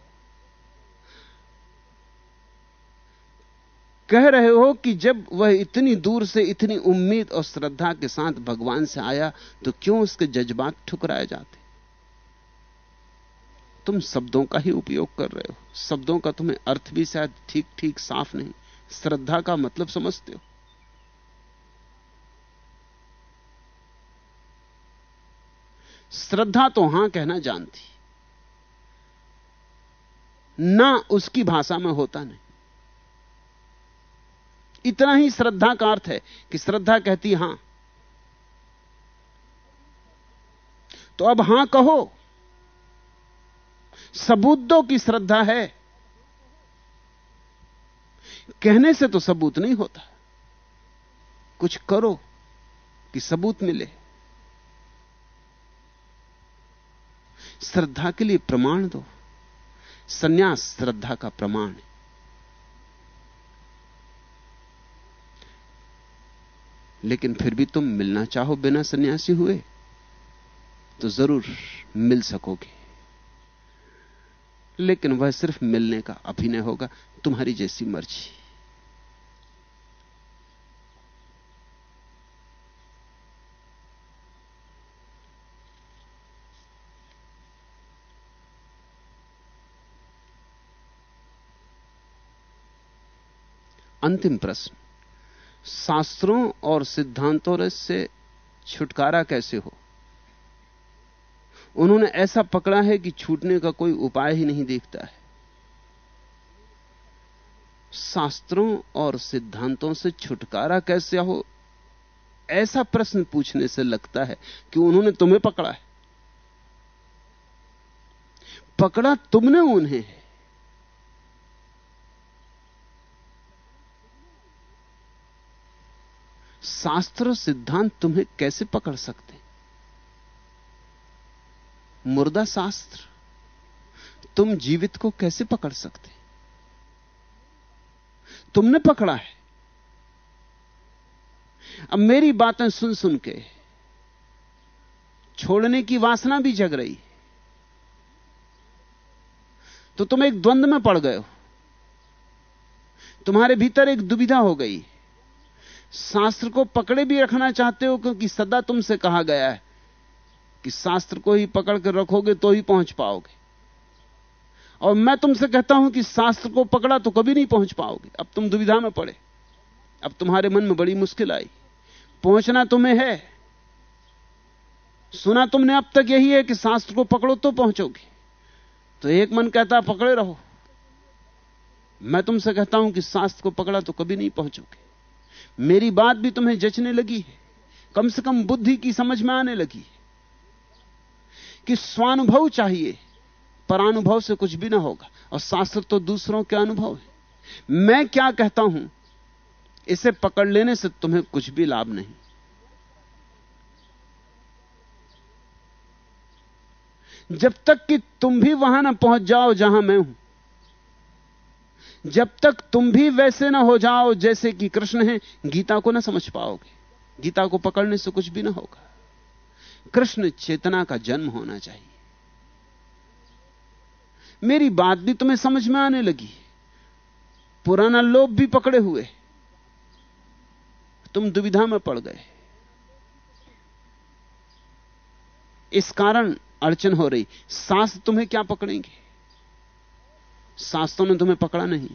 S2: कह रहे हो कि जब वह इतनी दूर से इतनी उम्मीद और श्रद्धा के साथ भगवान से आया तो क्यों उसके जज्बात ठुकराए जाते? तुम शब्दों का ही उपयोग कर रहे हो। शब्दों का तुम्हें अर्थ भी शायद ठीक ठीक साफ़ नहीं। श्रद्धा का मतलब समझते हो। श्रद्धा तो हाँ कहना जानती। ना उसकी भाषा में होता नहीं। इतना ही श्रद्धा का अर्थ है कि श्रद्धा कहती हाँ। तो अब हाँ कहो। सबूत दो की श्रद्धा है। कहने से तो सबूत नहीं होता। कुछ करो कि सबूत मिले। श्रद्धा के लिए प्रमाण दो। सन्यास श्रद्धा का प्रमाण है। लेकिन फिर भी तुम मिलना चाहो बिना सन्यासी हुए तो ज़रूर मिल सकोगे। लेकिन वह सिर्फ़ मिलने का अभिनय होगा, तुम्हारी जैसी मर्ज़ी। अंतिम प्रश्न, शास्त्रों और सिद्धांतों से छुटकारा कैसे हो? उन्होंने ऐसा पकड़ा है कि छूटने का कोई उपाय ही नहीं देखता है। शास्त्रों और सिद्धांतों से छुटकारा कैसे हो? ऐसा प्रश्न पूछने से लगता है कि उन्होंने तुम्हें पकड़ा है। पकड़ा तुमने उन्हें है। शास्त्र सिद्धांत तुम्हें कैसे पकड़ सकते? मुर्दा शास्त्र। तुम जीवित को कैसे पकड़ सकते? तुमने पकड़ा है। अब मेरी बातें सुन सुन के छोड़ने की वासना भी जग रही तो तुम एक द्वंद्व में पड़ गए हो। तुम्हारे भीतर एक दुविधा हो गई। शास्त्र को पकड़े भी रखना चाहते हो क्योंकि सदा तुमसे कहा गया है कि शास्त्र को ही पकड़ कर रखोगे तो ही पहुँच पाओगे। और मैं तुमसे कहता हूँ कि शास्त्र को पकड़ा तो कभी नहीं पहुँच पाओगे। अब तुम दुविधा में पड़े। अब तुम्हारे मन में बड़ी मुश्किल आई। पहुँचना तुम्हें है। सुना तुमने अब तक यही है कि शास्त्र को पकड़ो तो पहुंचोगे। तो एक मन कहता पकड़े रहो। मैं तुमसे कहता हूँ कि शास्त्र को पकड़ा तो कभी नहीं पहुंचोगे। मेरी बात भी तुम्हें जचने लगी है। कम से कम बुद्धि की समझ में आने लगी कि स्वानुभव चाहिए परानुभव से कुछ भी ना होगा। और शास्त्र तो दूसरों के अनुभव है। मैं क्या कहता हूँ? इसे पकड़ लेने से तुम्हें कुछ भी लाभ नहीं। जब तक कि तुम भी वहाँ ना पहुँच जाओ जहाँ मैं हूँ, जब तक तुम भी वैसे ना हो जाओ जैसे कि कृष्ण हैं, गीता को ना समझ पाओगे। गीता को पकड़ने से कुछ भी ना होगा। कृष्ण चेतना का जन्म होना चाहिए। मेरी बात भी तुम्हें समझ में आने लगी पुराना लोभ भी पकड़े हुए तुम दुविधा में पड़ गए इस कारण अड़चन हो रही। शास्त्र तुम्हें क्या पकड़ेंगे? शास्त्रों ने तुम्हें पकड़ा नहीं।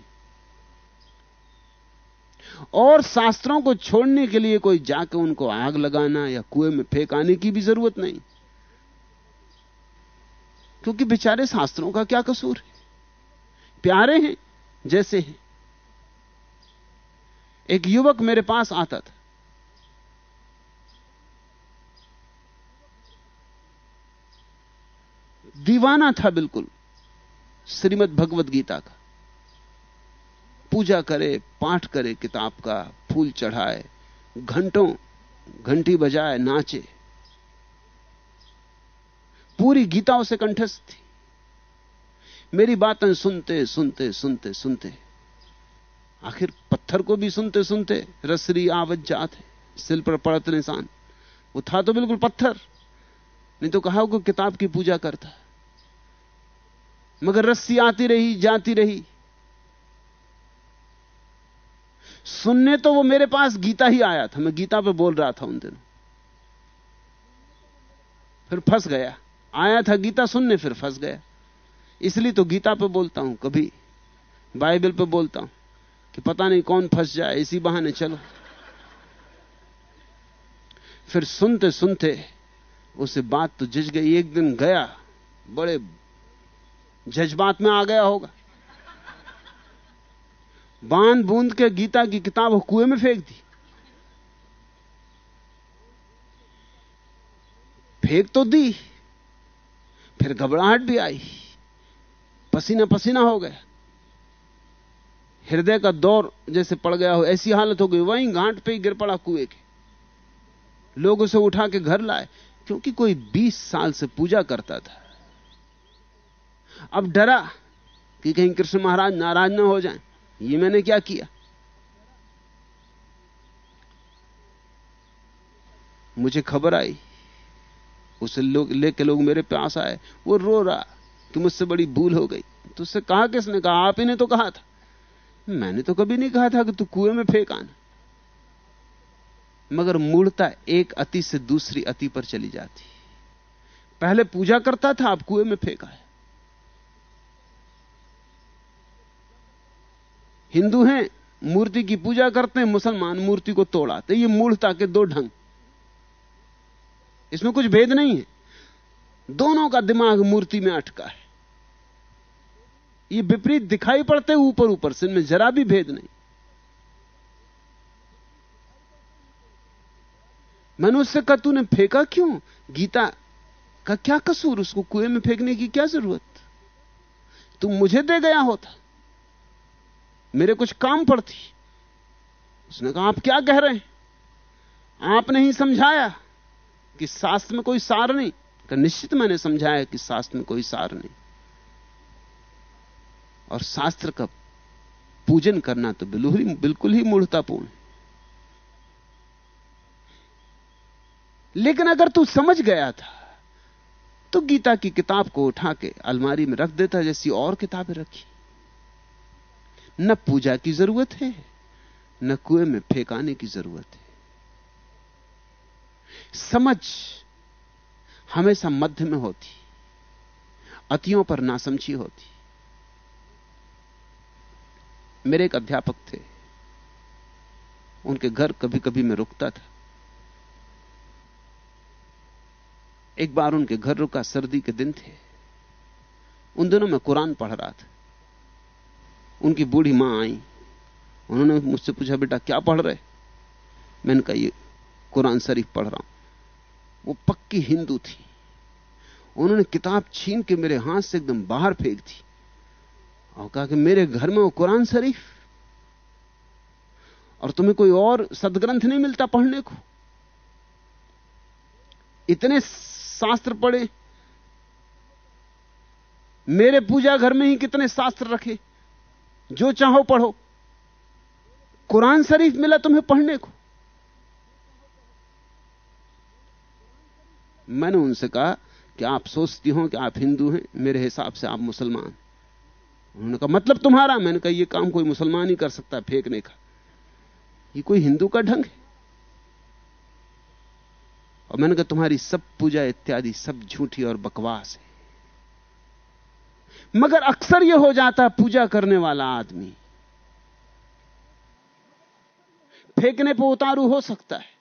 S2: और शास्त्रों को छोड़ने के लिए कोई जाकर उनको आग लगाना या कुएँ में फेंक आने की भी ज़रूरत नहीं। क्योंकि बेचारे शास्त्रों का क्या कसूर है? प्यारे हैं, जैसे हैं। एक युवक मेरे पास आता था। दीवाना था बिल्कुल, श्रीमद भगवत गीता का। पूजा करे, पाठ करे, किताब का फूल चढ़ाए, घंटों, घंटी बजाए, नाचे। पूरी गीता उसे कंठस्थ थी। मेरी बातें सुनते सुनते सुनते सुनते। आखिर पत्थर को भी सुनते सुनते, रसरी आवत जात है, सिल पर पड़त निशान। वो था तो बिल्कुल पत्थर, नहीं तो कहा किताब की पूजा करता। मगर रस्सी आती रही, जाती रही। सुनने तो वो मेरे पास गीता ही आया था, मैं गीता पे बोल रहा था उन दिनों। फिर फंस गया। आया था गीता सुनने, फिर फंस गया। इसलिए तो गीता पे बोलता हूँ, कभी बाइबल पे बोलता हूँ कि पता नहीं कौन फंस जाए, इसी बहाने चलो। फिर सुनते सुनते उसे बात तो जिज गई। एक दिन गया, बड़े जज्बात में आ गया होगा। बाँध बूंद के गीता की किताब कुएँ में फेंक दी। फेंक तो दी, फिर घबराहट भी आई। पसीना पसीना हो गया। हृदय का दौर जैसे पड़ गया हो, ऐसी हालत हो गई, वहीं घाट पे ही गिर पड़ा कुएँ के। लोग उसे उठा के घर लाए, क्योंकि कोई 20 साल से पूजा करता था। अब डरा कि कहीं कृष्ण महाराज नाराज़ ना हो जाएँ। ये मैंने क्या किया? मुझे खबर आई। उसे लोग लेके लोग मेरे पास आए। वो रो रहा कि मुझसे बड़ी भूल हो गई। तो उससे कहा, किसने कहा? आप ही ने तो कहा था। मैंने तो कभी नहीं कहा था कि तू कुएँ में फेंक आना। मगर मूर्ता एक अति से दूसरी अति पर चली जाती। पहले पूजा करता था आप कुएँ में फेंका है हिंदू हैं, मूर्ति की पूजा करते हैं, मुसलमान मूर्ति को तोड़ाते ये मूर्ता के दो ढंग। इसमें कुछ भेद नहीं है। दोनों का दिमाग मूर्ति में अटका है। ये विपरीत दिखाई पड़ते ऊपर ऊपर से, इनमें जरा भी भेद नहीं। मैंने उससे कहा तूने फेंका क्यों? गीता का क्या कसूर? उसको कुएँ में फेंकने की क्या ज़रूरत? तुम मुझे दे गया होता। मेरे कुछ काम पर थी। उसने कहा, आप क्या कह रहे हैं? आपने ही समझाया कि शास्त्र में कोई सार नहीं। तो निश्चित मैंने समझाया कि शास्त्र में कोई सार नहीं। और शास्त्र का पूजन करना तो बिल्कुल बिल्कुल ही मूर्तापूर्ण लेकिन अगर तू समझ गया था तो गीता की किताब को उठा के अलमारी में रख देता जैसी और किताबें रखी। न पूजा की ज़रूरत है, न कुएँ में फेंकाने की ज़रूरत है। समझ हमेशा मध्य में होती, अतियों पर नासमझी होती। मेरे एक अध्यापक थे, उनके घर कभी कभी मैं रुकता था। एक बार उनके घर रुका सर्दी के दिन थे, उन दिनों मैं कुरान पढ़ रहा था। उनकी बूढ़ी माँ आई। उन्होंने मुझसे पूछा, बेटा, क्या पढ़ रहे? मैंने कहा, ये कुरान शरीफ पढ़ रहा हूँ। वो पक्की हिंदू थी। उन्होंने किताब छीन के मेरे हाथ से एकदम बाहर फेंक दी और कहा कि मेरे घर में वो कुरान शरीफ? और तुम्हें कोई और सदग्रंथ नहीं मिलता पढ़ने को? इतने शास्त्र पढ़े। मेरे पूजा घर में ही कितने शास्त्र रखे? जो चाहो पढ़ो। कुरान शरीफ मिला तुम्हें पढ़ने को। मैंने उनसे कहा कि आप सोचती हो कि आप हिंदू हैं, मेरे हिसाब से आप मुसलमान। उन्होंने कहा मतलब तुम्हारा? मैंने कहा यह काम कोई मुसलमान ही कर सकता फेंकने का ये कोई हिंदू का ढंग है? और मैंने कहा, तुम्हारी सब पूजा इत्यादि सब झूठी और बकवास है। मगर अक्सर यह हो जाता पूजा करने वाला आदमी। फेंकने पर उतारू हो सकता है।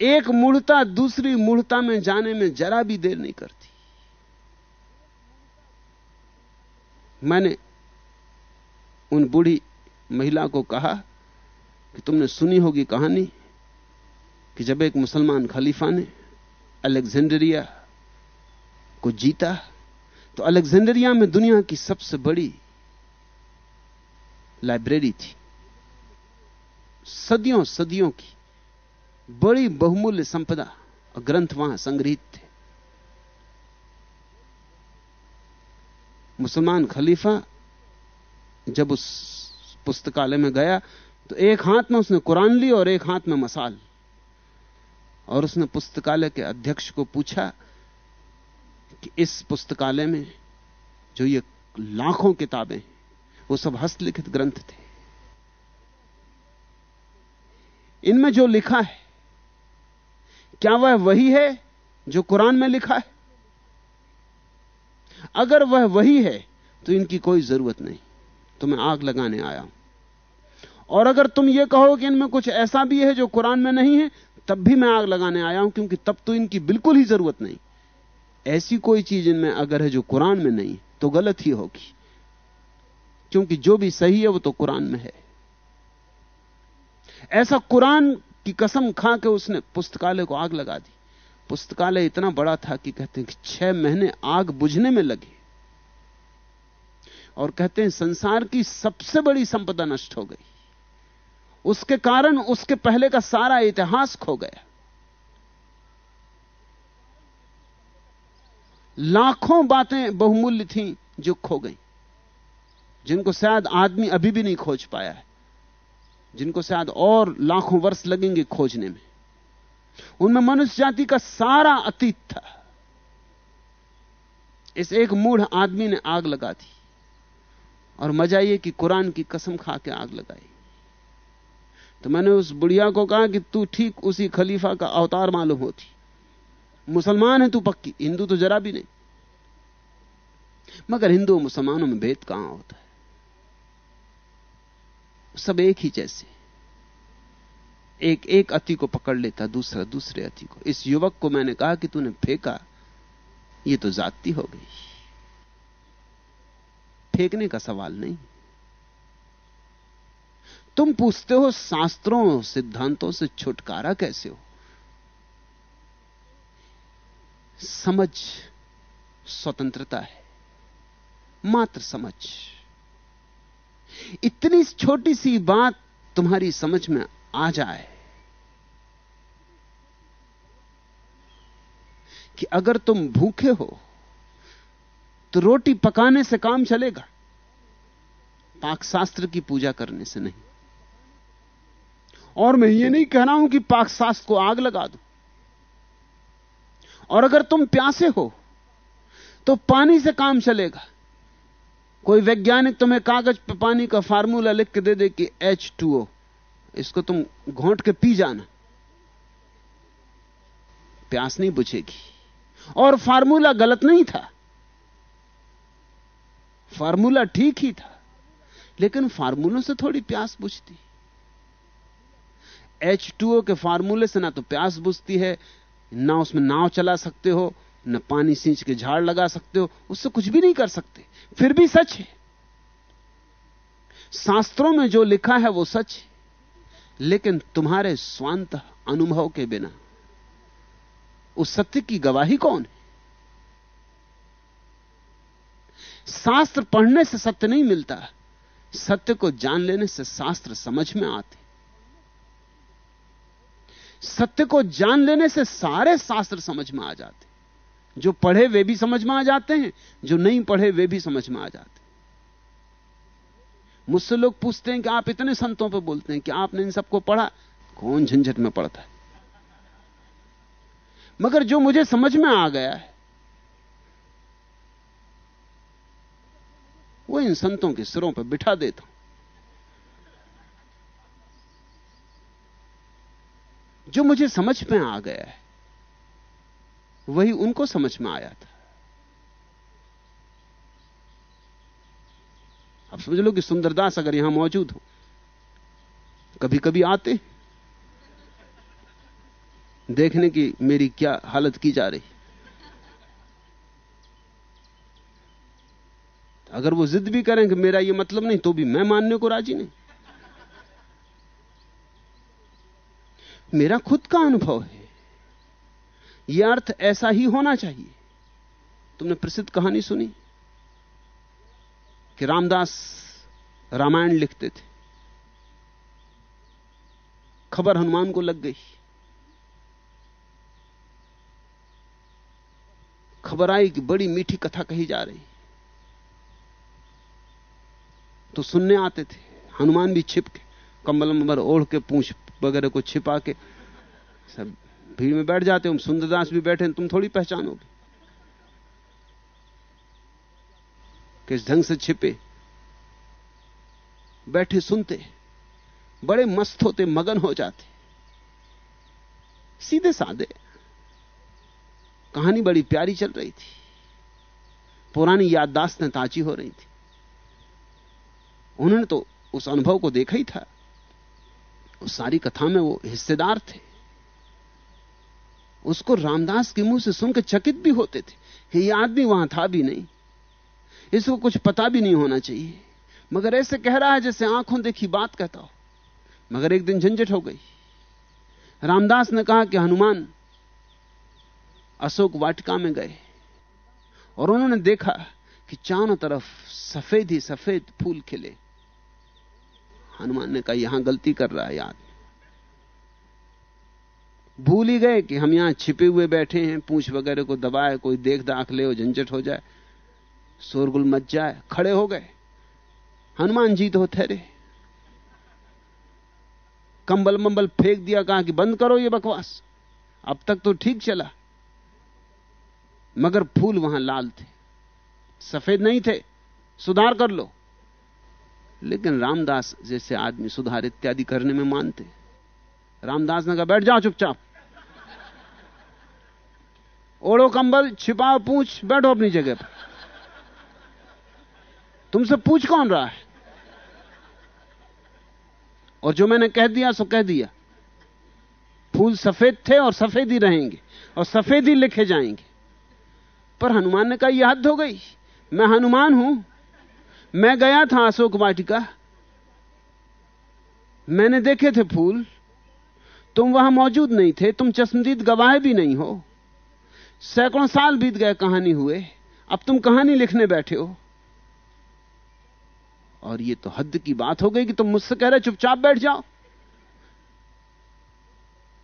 S2: एक मूढ़ता दूसरी मूढ़ता में जाने में जरा भी देर नहीं करती। मैंने उन बूढ़ी महिला को कहा कि तुमने सुनी होगी कहानी कि जब एक मुसलमान खलीफा ने अलेक्जेंडरिया को जीता तो अलेक्जेंडरिया में दुनिया की सबसे बड़ी लाइब्रेरी थी। सदियों सदियों की बड़ी बहुमूल्य संपदा और ग्रंथ वहाँ संग्रहित थे। मुसलमान खलीफा जब उस पुस्तकालय में गया तो एक हाथ में उसने कुरान ली और एक हाथ में मसाल। और उसने पुस्तकालय के अध्यक्ष को पूछा कि इस पुस्तकालय में जो ये लाखों किताबें वो सब हस्तलिखित ग्रंथ थे। इनमें जो लिखा है, क्या वह वही है जो कुरान में लिखा है? अगर वह वही है तो इनकी कोई ज़रूरत नहीं। तो मैं आग लगाने आया हूँ। और अगर तुम यह कहो कि इनमें कुछ ऐसा भी है जो कुरान में नहीं है, तब भी मैं आग लगाने आया हूँ, क्योंकि तब तो इनकी बिल्कुल ही ज़रूरत नहीं। ऐसी कोई चीज़ इनमें अगर है जो कुरान में नहीं तो गलत ही होगी। क्योंकि जो भी सही है, वो तो कुरान में है। ऐसा कुरान की कसम खा के उसने पुस्तकालय को आग लगा दी। पुस्तकालय इतना बड़ा था कि कहते हैं कि छह महीने आग बुझने में लगे। और कहते हैं संसार की सबसे बड़ी संपदा नष्ट हो गई। उसके कारण उसके पहले का सारा इतिहास खो गया। लाखों बातें बहुमूल्य थीं जो खो गई। जिनको शायद आदमी अभी भी नहीं खोज पाया है। जिनको शायद और लाखों वर्ष लगेंगे खोजने में। उनमें मनुष्य जाति का सारा अतीत था। इस एक मूढ़ आदमी ने आग लगा दी। और मज़ा यह कि कुरान की कसम खा के आग लगाई। तो मैंने उस बुढ़िया को कहा कि तू ठीक उसी खलीफा का अवतार मालूम होती। मुसलमान है तू पक्की? हिंदू तो जरा भी नहीं। मगर हिंदू मुसलमानों में भेद कहाँ होता है? सब एक ही जैसे। एक एक अति को पकड़ लेता, दूसरा, दूसरे अति को। इस युवक को मैंने कहा कि तूने फेंका, ये तो जाति हो गई। फेंकने का सवाल नहीं। तुम पूछते हो शास्त्रों सिद्धांतों से छुटकारा कैसे हो? समझ स्वतंत्रता है। मात्र समझ। इतनी छोटी सी बात तुम्हारी समझ में आ जाए कि अगर तुम भूखे हो तो रोटी पकाने से काम चलेगा, पाकशास्त्र की पूजा करने से नहीं। और मैं ये नहीं कह रहा हूँ कि पाकशास्त्र को आग लगा दो। और अगर तुम प्यासे हो तो पानी से काम चलेगा। कोई वैज्ञानिक तुम्हें कागज़ पर पानी का फार्मूला लिख के दे दे कि एच इसको तुम घोंट के पी जाना। प्यास नहीं बुझेगी। और फार्मूला गलत नहीं था। फार्मूला ठीक ही था, लेकिन फार्मूलों से थोड़ी प्यास बुझती। एच के फार्मूले से ना तो प्यास बुझती है ना उसमें नाव चला सकते हो, न पानी सींच के झाड़ लगा सकते हो, उससे कुछ भी नहीं कर सकते। फिर भी सच है। शास्त्रों में जो लिखा है वो सच है। लेकिन तुम्हारे स्वांत अनुभव के बिना उस सत्य की गवाही कौन है? शास्त्र पढ़ने से सत्य नहीं मिलता। सत्य को जान लेने से शास्त्र समझ में आते। सत्य को जान लेने से सारे शास्त्र समझ में आ जाते जो पढ़े वे भी समझ में आ जाते हैं, जो नहीं पढ़े वे भी समझ में आ जाते मुझसे लोग पूछते हैं कि आप इतने संतों पर बोलते हैं कि आपने इन सबको पढ़ा, कौन झंझट में पढ़ता है? मगर जो मुझे समझ में आ गया है, वो इन संतों के सिरों पर बिठा देता हूँ। जो मुझे समझ में आ गया है, वही उनको समझ में आया था। अब समझ लो कि सुंदरदास अगर यहाँ मौजूद हो कभी कभी आते देखने की मेरी क्या हालत की जा रही। अगर वो जिद भी करें कि मेरा ये मतलब नहीं तो भी मैं मानने को राज़ी नहीं। मेरा खुद का अनुभव है। यह अर्थ ऐसा ही होना चाहिए। तुमने प्रसिद्ध कहानी सुनी कि रामदास रामायण लिखते थे। खबर हनुमान को लग गई। खबर आई कि बड़ी मीठी कथा कही जा रही। तो सुनने आते थे। हनुमान भी छिप के कंबल मंबर ओढ़ के पूछ वगैरह को छिपा के सब भीड़ में बैठ जाते हो सुंदरदास भी बैठे तुम थोड़ी पहचानोगे। किस ढंग से छिपे? बैठे सुनते, बड़े मस्त होते, मगन हो जाते। सीधे साधे। कहानी बड़ी प्यारी चल रही थी। पुरानी याददाश्तें ताजी हो रही थी। उन्होंने तो उस अनुभव को देखा ही था। उस सारी कथा में वो हिस्सेदार थे। उसको रामदास के मुँह से सुनकर चकित भी होते थे कि ये आदमी वहाँ था भी नहीं। इसको कुछ पता भी नहीं होना चाहिए। मगर ऐसे कह रहा है जैसे आँखों देखी बात कहता हो। मगर एक दिन झंझट हो गई। रामदास ने कहा कि हनुमान, अशोक वाटिका में गए। और उन्होंने देखा कि चारों तरफ़ सफ़ेद ही सफ़ेद फूल खिले। हनुमान ने कहा, यहाँ गलती कर रहा है, याद भूल ही गए कि हम यहाँ छिपे हुए बैठे हैं, पूछ वगैरह को दबाए, कोई देख दाख ले झंझट हो जाए, शोरगुल मच जाए, खड़े हो गए। हनुमान जी तो ठहरे। कंबल मंबल फेंक दिया, कहा कि बंद करो ये बकवास। अब तक तो ठीक चला। मगर फूल वहाँ लाल थे। सफ़ेद नहीं थे। सुधार कर लो। लेकिन रामदास जैसे आदमी सुधार इत्यादि करने में मानते रामदास ने कहा, बैठ जाओ चुपचाप। ओढ़ो कंबल, छिपाओ पूछ, बैठो अपनी जगह पर। तुमसे पूछ कौन रहा है? और जो मैंने कह दिया, सो कह दिया। फूल सफ़ेद थे और सफ़ेद ही रहेंगे, और सफ़ेद ही लिखे जाएँगे। पर हनुमान ने कहा, यह हद हो गई। मैं हनुमान हूँ मैं गया था अशोक वाटिका। मैंने देखे थे फूल। तुम वहाँ मौजूद नहीं थे, तुम चश्मदीद गवाह भी नहीं हो। सैकड़ों साल बीत गए कहानी हुए। अब तुम कहानी लिखने बैठे हो। और ये तो हद की बात हो गई कि तुम मुझसे कह रहे चुपचाप बैठ जाओ।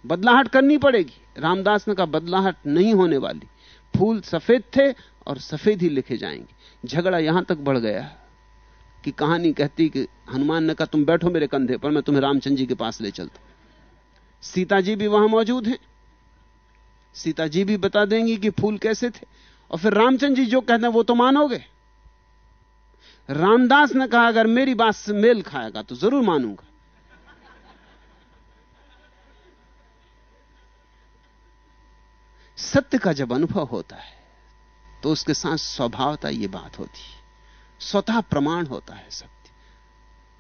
S2: बदलाहट करनी पड़ेगी। रामदास ने कहा, बदलाहट नहीं होने वाली। फूल सफ़ेद थे और सफ़ेद ही लिखे जाएँगे। झगड़ा यहाँ तक बढ़ गया कि कहानी कहती कि, हनुमान ने कहा, तुम बैठो मेरे कंधे पर, मैं तुम्हें रामचंद्र जी के पास ले चलता सीता जी भी वहाँ मौजूद हैं। सीता जी भी बता देंगी कि फूल कैसे थे। और फिर रामचंद्र जी जो कहते हैं, वो तो मानोगे। रामदास ने कहा, अगर मेरी बात से मेल खाएगा तो ज़रूर मानूँगा। सत्य का जब अनुभव होता है तो उसके साथ स्वभावता यह बात होती है। स्वतः प्रमाण होता है सत्य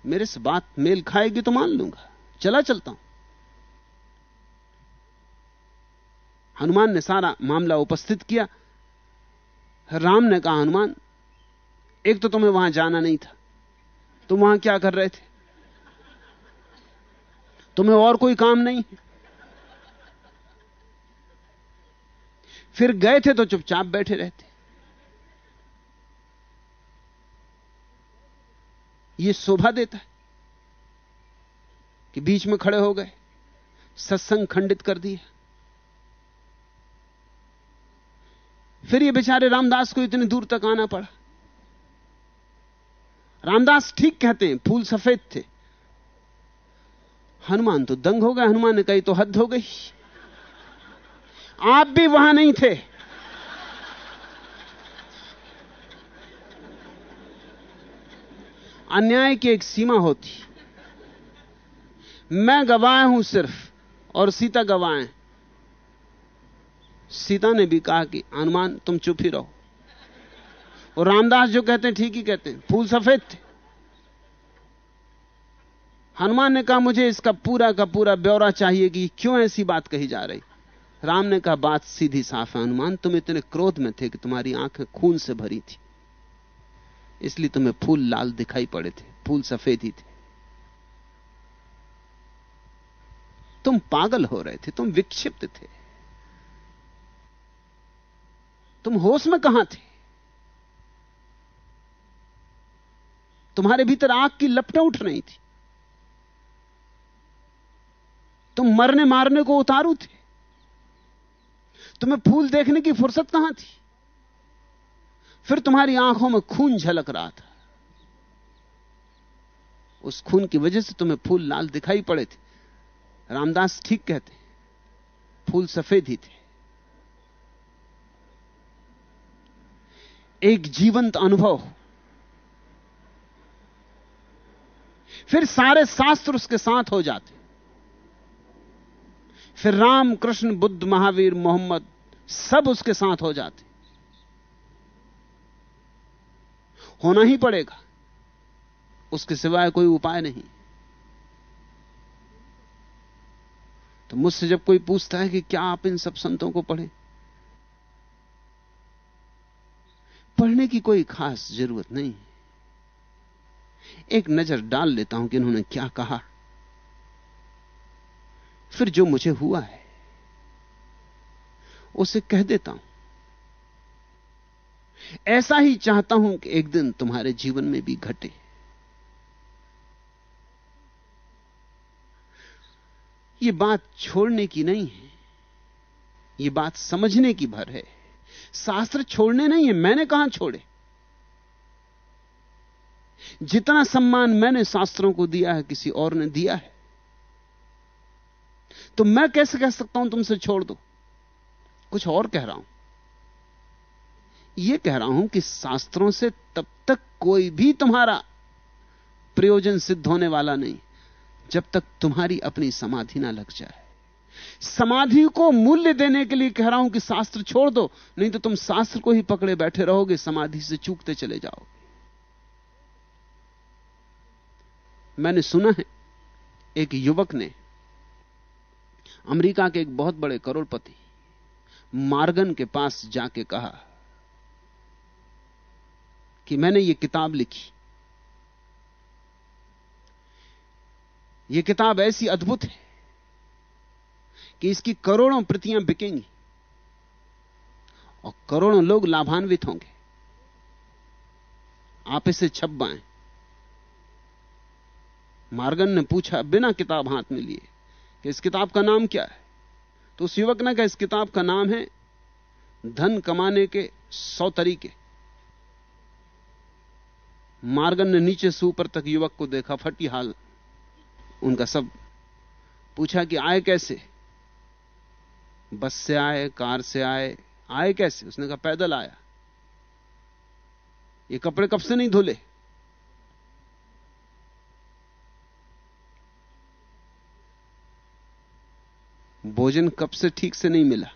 S2: मेरे से बात मेल खाएगी तो मान लूँगा। चला चलता हूँ। हनुमान ने सारा मामला उपस्थित किया। राम ने कहा, हनुमान, एक तो तुम्हें वहाँ जाना नहीं था। तुम वहाँ क्या कर रहे थे? तुम्हें और कोई काम नहीं? फिर गए थे तो चुपचाप बैठे रहते। यह शोभा देता है कि बीच में खड़े हो गए, सत्संग खंडित कर दिया। फिर ये बेचारे रामदास को इतनी दूर तक आना पड़ा। रामदास ठीक कहते हैं, फूल सफ़ेद थे। हनुमान तो दंग हो गए, हनुमान ने कही तो हद हो गई। आप भी वहाँ नहीं थे। अन्याय की एक सीमा होती। मैं गवाह हूँ सिर्फ़, और सीता गवाह है। सीता ने भी कहा कि, हनुमान, तुम चुप ही रहो। और रामदास जो कहते हैं, ठीक ही कहते हैं, फूल सफ़ेद थे। हनुमान ने कहा, मुझे इसका पूरा का पूरा ब्यौरा चाहिए कि क्यों ऐसी बात कही जा रही? राम ने कहा, बात सीधी साफ़ है, हनुमान, तुम इतने क्रोध में थे कि तुम्हारी आँखें खून से भरी थी। इसलिए तुम्हें फूल लाल दिखाई पड़े थे, फूल सफ़ेद ही थे। तुम पागल हो रहे थे, तुम विक्षिप्त थे। तुम होश में कहाँ थे? तुम्हारे भीतर आग की लपटें उठ रही थी। तुम मरने मारने को उतारू थे। तुम्हें फूल देखने की फुर्सत कहाँ थी? फिर तुम्हारी आँखों में खून झलक रहा था। उस खून की वजह से तुम्हें फूल लाल दिखाई पड़े थे। रामदास ठीक कहते, फूल सफ़ेद ही थे। एक जीवंत अनुभव फिर सारे शास्त्र उसके साथ हो जाते। फिर राम कृष्ण बुद्ध, महावीर, मोहम्मद सब उसके साथ हो जाते। होना ही पड़ेगा। उसके सिवाय कोई उपाय नहीं। तो मुझसे जब कोई पूछता है कि क्या आप इन सब संतों को पढ़ें? पढ़ने की कोई खास ज़रूरत नहीं। एक नज़र डाल लेता हूँ कि इन्होंने क्या कहा। फिर जो मुझे हुआ है, उसे कह देता हूँ। ऐसा ही चाहता हूँ कि एक दिन तुम्हारे जीवन में भी घटे। यह बात छोड़ने की नहीं है यह बात समझने की भर है। शास्त्र छोड़ने नहीं है, मैंने कहाँ छोड़े। जितना सम्मान मैंने शास्त्रों को दिया है, किसी और ने दिया है तो मैं कैसे कह सकता हूँ तुमसे छोड़ दो? कुछ और कह रहा हूँ। यह कह रहा हूँ कि शास्त्रों से तब तक कोई भी तुम्हारा प्रयोजन सिद्ध होने वाला नहीं, जब तक तुम्हारी अपनी समाधि ना लग जाए। समाधि को मूल्य देने के लिए कह रहा हूँ कि शास्त्र छोड़ दो, नहीं तो तुम शास्त्र को ही पकड़े बैठे रहोगे, समाधि से चूकते चले जाओगे। मैंने सुना है, एक युवक ने अमेरिका के एक बहुत बड़े करोड़पति मार्गन के पास जाके कहा कि मैंने ये किताब लिखी। ये किताब ऐसी अद्भुत है कि इसकी करोड़ों प्रतियाँ बिकेंगी और करोड़ों लोग लाभान्वित होंगे। आप इसे छपवाएँ मार्गन ने पूछा, बिना किताब हाथ में लिए, कि इस किताब का नाम क्या है? तो उस युवक ने कहा, इस किताब का नाम है, धन कमाने के सौ तरीके। मार्गन ने नीचे से ऊपर तक युवक को देखा फटी हाल उनका सब पूछा कि आए कैसे? बस से आए, कार से आए आए कैसे? उसने कहा, पैदल आया। ये कपड़े कब से नहीं धुले? भोजन कब से ठीक से नहीं मिला?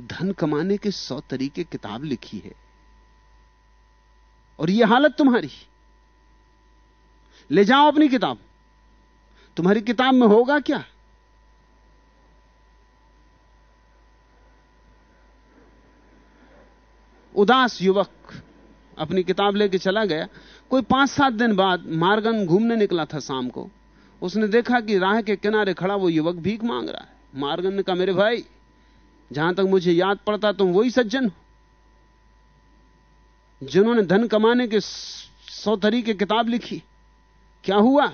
S2: धन कमाने के सौ तरीके किताब लिखी है। और यह हालत तुम्हारी। ले जाओ अपनी किताब। तुम्हारी किताब में होगा क्या? उदास युवक अपनी किताब लेके चला गया। कोई पाँच सात दिन बाद मार्गन घूमने निकला था शाम को। उसने देखा कि राह के किनारे खड़ा वो युवक भीख मांग रहा है। मार्गन ने कहा, मेरे भाई, जहाँ तक मुझे याद पड़ता, तुम वही सज्जन हो। जिन्होंने धन कमाने के सौ तरीके किताब लिखी, क्या हुआ?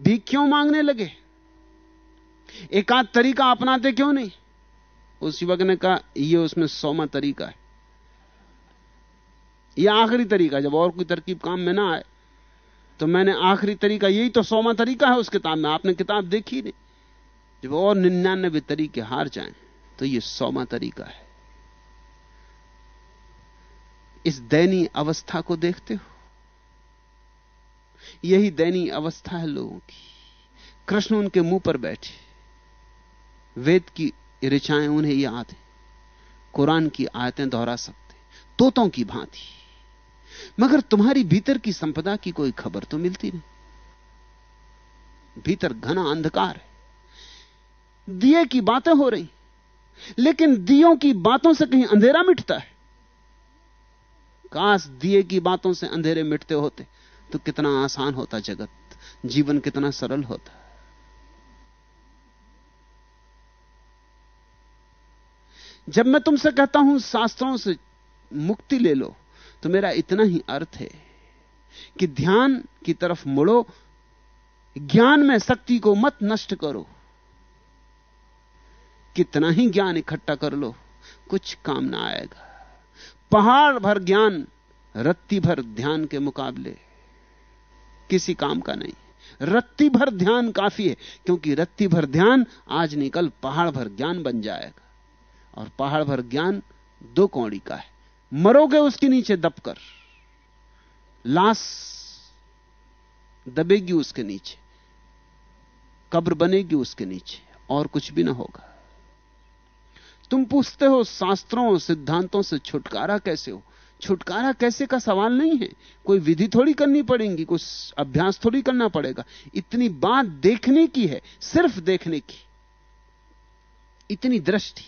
S2: भी क्यों मांगने लगे। एक आध तरीका अपनाते क्यों नहीं? उस युवक ने कहा यह उसमें सौमा तरीका है। यह आखिरी तरीका जब और कोई तरकीब काम में ना आए तो मैंने आखिरी तरीका, यही तो सौमा तरीका है उस किताब में। आपने किताब देखी नहीं। जब और निन्यानबे तरीके हार जाएँ तो यह सौमा तरीका है। इस दैनीय अवस्था को देखते हो? यही दैनीय अवस्था है लोगों की। कृष्ण उनके मुँह पर बैठे। वेद की ऋचाएँ उन्हें याद है। कुरान की आयतें दोहरा सकते तोतों की भांति। मगर तुम्हारी भीतर की संपदा की कोई खबर तो मिलती नहीं। भीतर घना अंधकार है। दिए की बातें हो रही। लेकिन दियों की बातों से कहीं अंधेरा मिटता है। काश दिए की बातों से अंधेरे मिटते होते तो कितना आसान होता जगत। जीवन कितना सरल होता। जब मैं तुमसे कहता हूँ, शास्त्रों से मुक्ति ले लो तो मेरा इतना ही अर्थ है कि ध्यान की तरफ़ मुड़ो, ज्ञान में शक्ति को मत नष्ट करो। कितना ही ज्ञान इकट्ठा कर लो, कुछ काम ना आएगा। पहाड़ भर ज्ञान, रत्ती भर ध्यान के मुकाबले। किसी काम का नहीं। रत्ती भर ध्यान काफ़ी है, क्योंकि रत्ती भर ध्यान आज निकल पहाड़ भर ज्ञान बन जाएगा। और पहाड़ भर ज्ञान दो कौड़ी का है। मरोगे उसके नीचे दबकर। लाश दबेगी उसके नीचे। कब्र बनेगी उसके नीचे। और कुछ भी ना होगा। तुम पूछते हो शास्त्रों सिद्धांतों से छुटकारा कैसे हो? छुटकारा कैसे का सवाल नहीं है। कोई विधि थोड़ी करनी पड़ेगी कुछ अभ्यास थोड़ी करना पड़ेगा। इतनी बात देखने की है, सिर्फ़ देखने की। इतनी दृष्टि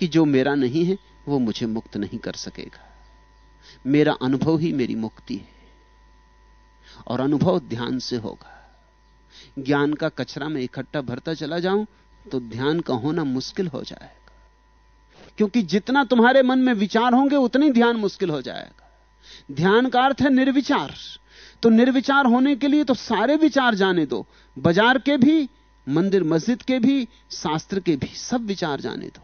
S2: कि जो मेरा नहीं है, वो मुझे मुक्त नहीं कर सकेगा। मेरा अनुभव ही मेरी मुक्ति है। और अनुभव ध्यान से होगा। ज्ञान का कचरा में इकट्ठा भरता चला जाऊँ तो ध्यान का होना मुश्किल हो जाएगा। क्योंकि जितना तुम्हारे मन में विचार होंगे, उतना ध्यान मुश्किल हो जाएगा। ध्यान का अर्थ है निर्विचार। तो निर्विचार होने के लिए तो सारे विचार जाने दो। बाज़ार के भी, मंदिर मस्जिद के भी, शास्त्र के भी, सब विचार जाने दो।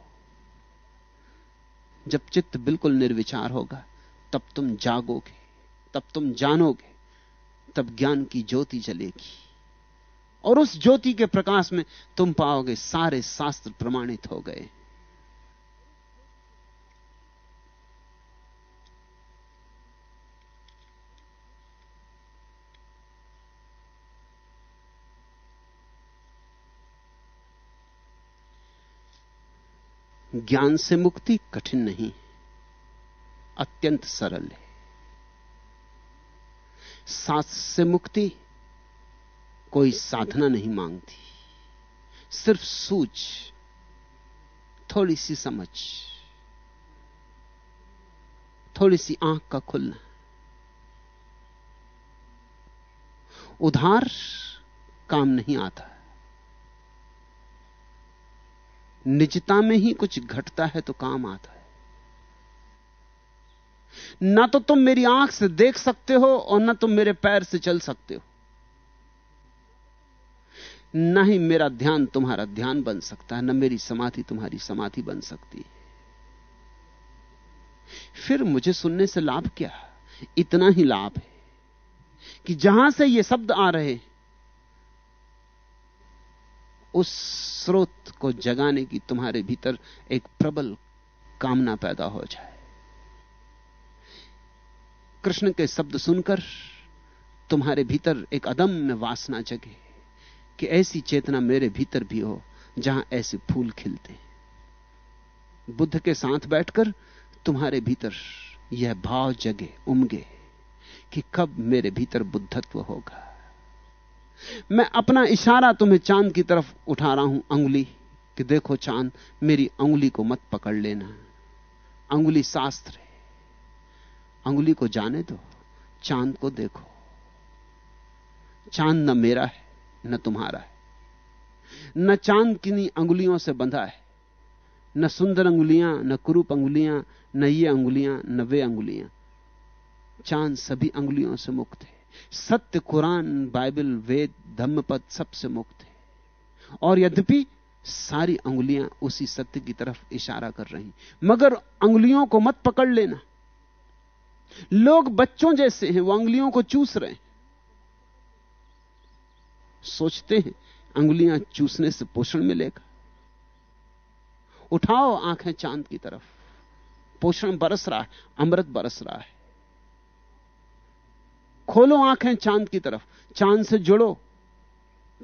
S2: जब चित्त बिल्कुल निर्विचार होगा, तब तुम जागोगे, तब तुम जानोगे, तब ज्ञान की ज्योति जलेगी। और उस ज्योति के प्रकाश में तुम पाओगे, सारे शास्त्र प्रमाणित हो गए। ज्ञान से मुक्ति कठिन नहीं अत्यंत सरल है। सात से मुक्ति कोई साधना नहीं मांगती। सिर्फ़ सूझ थोड़ी सी समझ थोड़ी सी आँख का खुलना। उधार काम नहीं आता। निजता में ही कुछ घटता है तो काम आता है। ना तो तुम मेरी आँख से देख सकते हो और ना तुम मेरे पैर से चल सकते हो। ना ही मेरा ध्यान तुम्हारा ध्यान बन सकता है, ना मेरी समाधि तुम्हारी समाधि बन सकती है। फिर मुझे सुनने से लाभ क्या इतना ही लाभ है कि जहाँ से ये शब्द आ रहे उस स्रोत को जगाने की तुम्हारे भीतर एक प्रबल कामना पैदा हो जाए। कृष्ण के शब्द सुनकर तुम्हारे भीतर एक अदम्य वासना जगे कि ऐसी चेतना मेरे भीतर भी हो, जहाँ ऐसे फूल खिलते बुद्ध के साथ बैठकर तुम्हारे भीतर यह भाव जगे, उमगे कि कब मेरे भीतर बुद्धत्व होगा। मैं अपना इशारा तुम्हें चाँद की तरफ़ उठा रहा हूँ, अंगुली, कि देखो चाँद, मेरी अंगुली को मत पकड़ लेना। अंगुली शास्त्र है। अंगुली को जाने दो, चाँद को देखो। चाँद न मेरा है, न तुम्हारा है। न चाँद किन्हीं अंगुलियों से बंधा है। न सुंदर अंगुलियाँ, न कुरूप अंगुलियाँ, न ये अंगुलियाँ, न वे अंगुलियाँ। चाँद सभी अंगुलियों से मुक्त है। सत्य कुरान, बाइबल, वेद, धम्मपद सबसे मुक्त है। और यद्यपि सारी अंगुलियाँ उसी सत्य की तरफ़ इशारा कर रही मगर अंगुलियों को मत पकड़ लेना। लोग बच्चों जैसे हैं, वो अंगुलियों को चूस रहे हैं। सोचते हैं, अंगुलियाँ चूसने से पोषण मिलेगा। उठाओ आँखें चाँद की तरफ़। पोषण बरस रहा है, अमृत बरस रहा है। खोलो आँखें चाँद की तरफ़। चाँद से जुड़ो।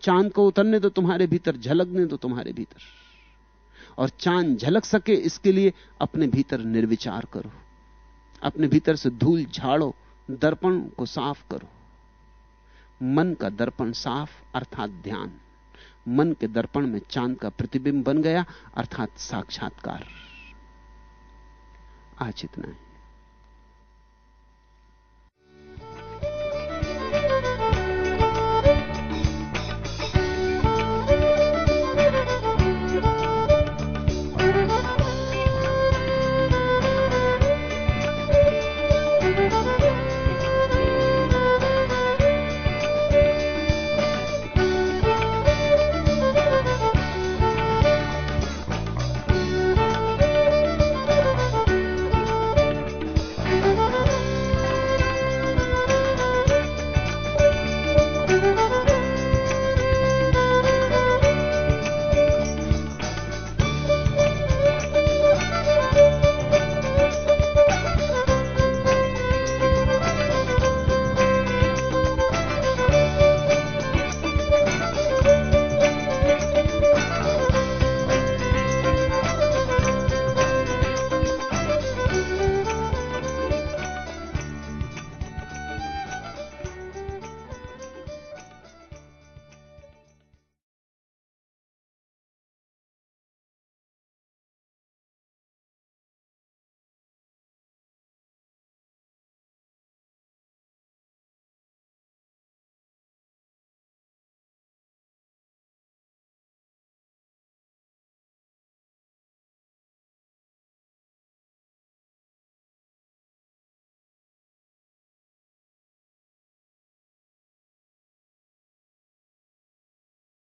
S2: चाँद को उतरने दो तुम्हारे भीतर झलकने दो तुम्हारे भीतर। और चाँद झलक सके इसके लिए अपने भीतर निर्विचार करो। अपने भीतर से धूल झाड़ो, दर्पण को साफ़ करो। मन का दर्पण साफ़, अर्थात ध्यान। मन के दर्पण में चाँद का प्रतिबिंब बन गया, अर्थात साक्षात्कार। आज इतना है।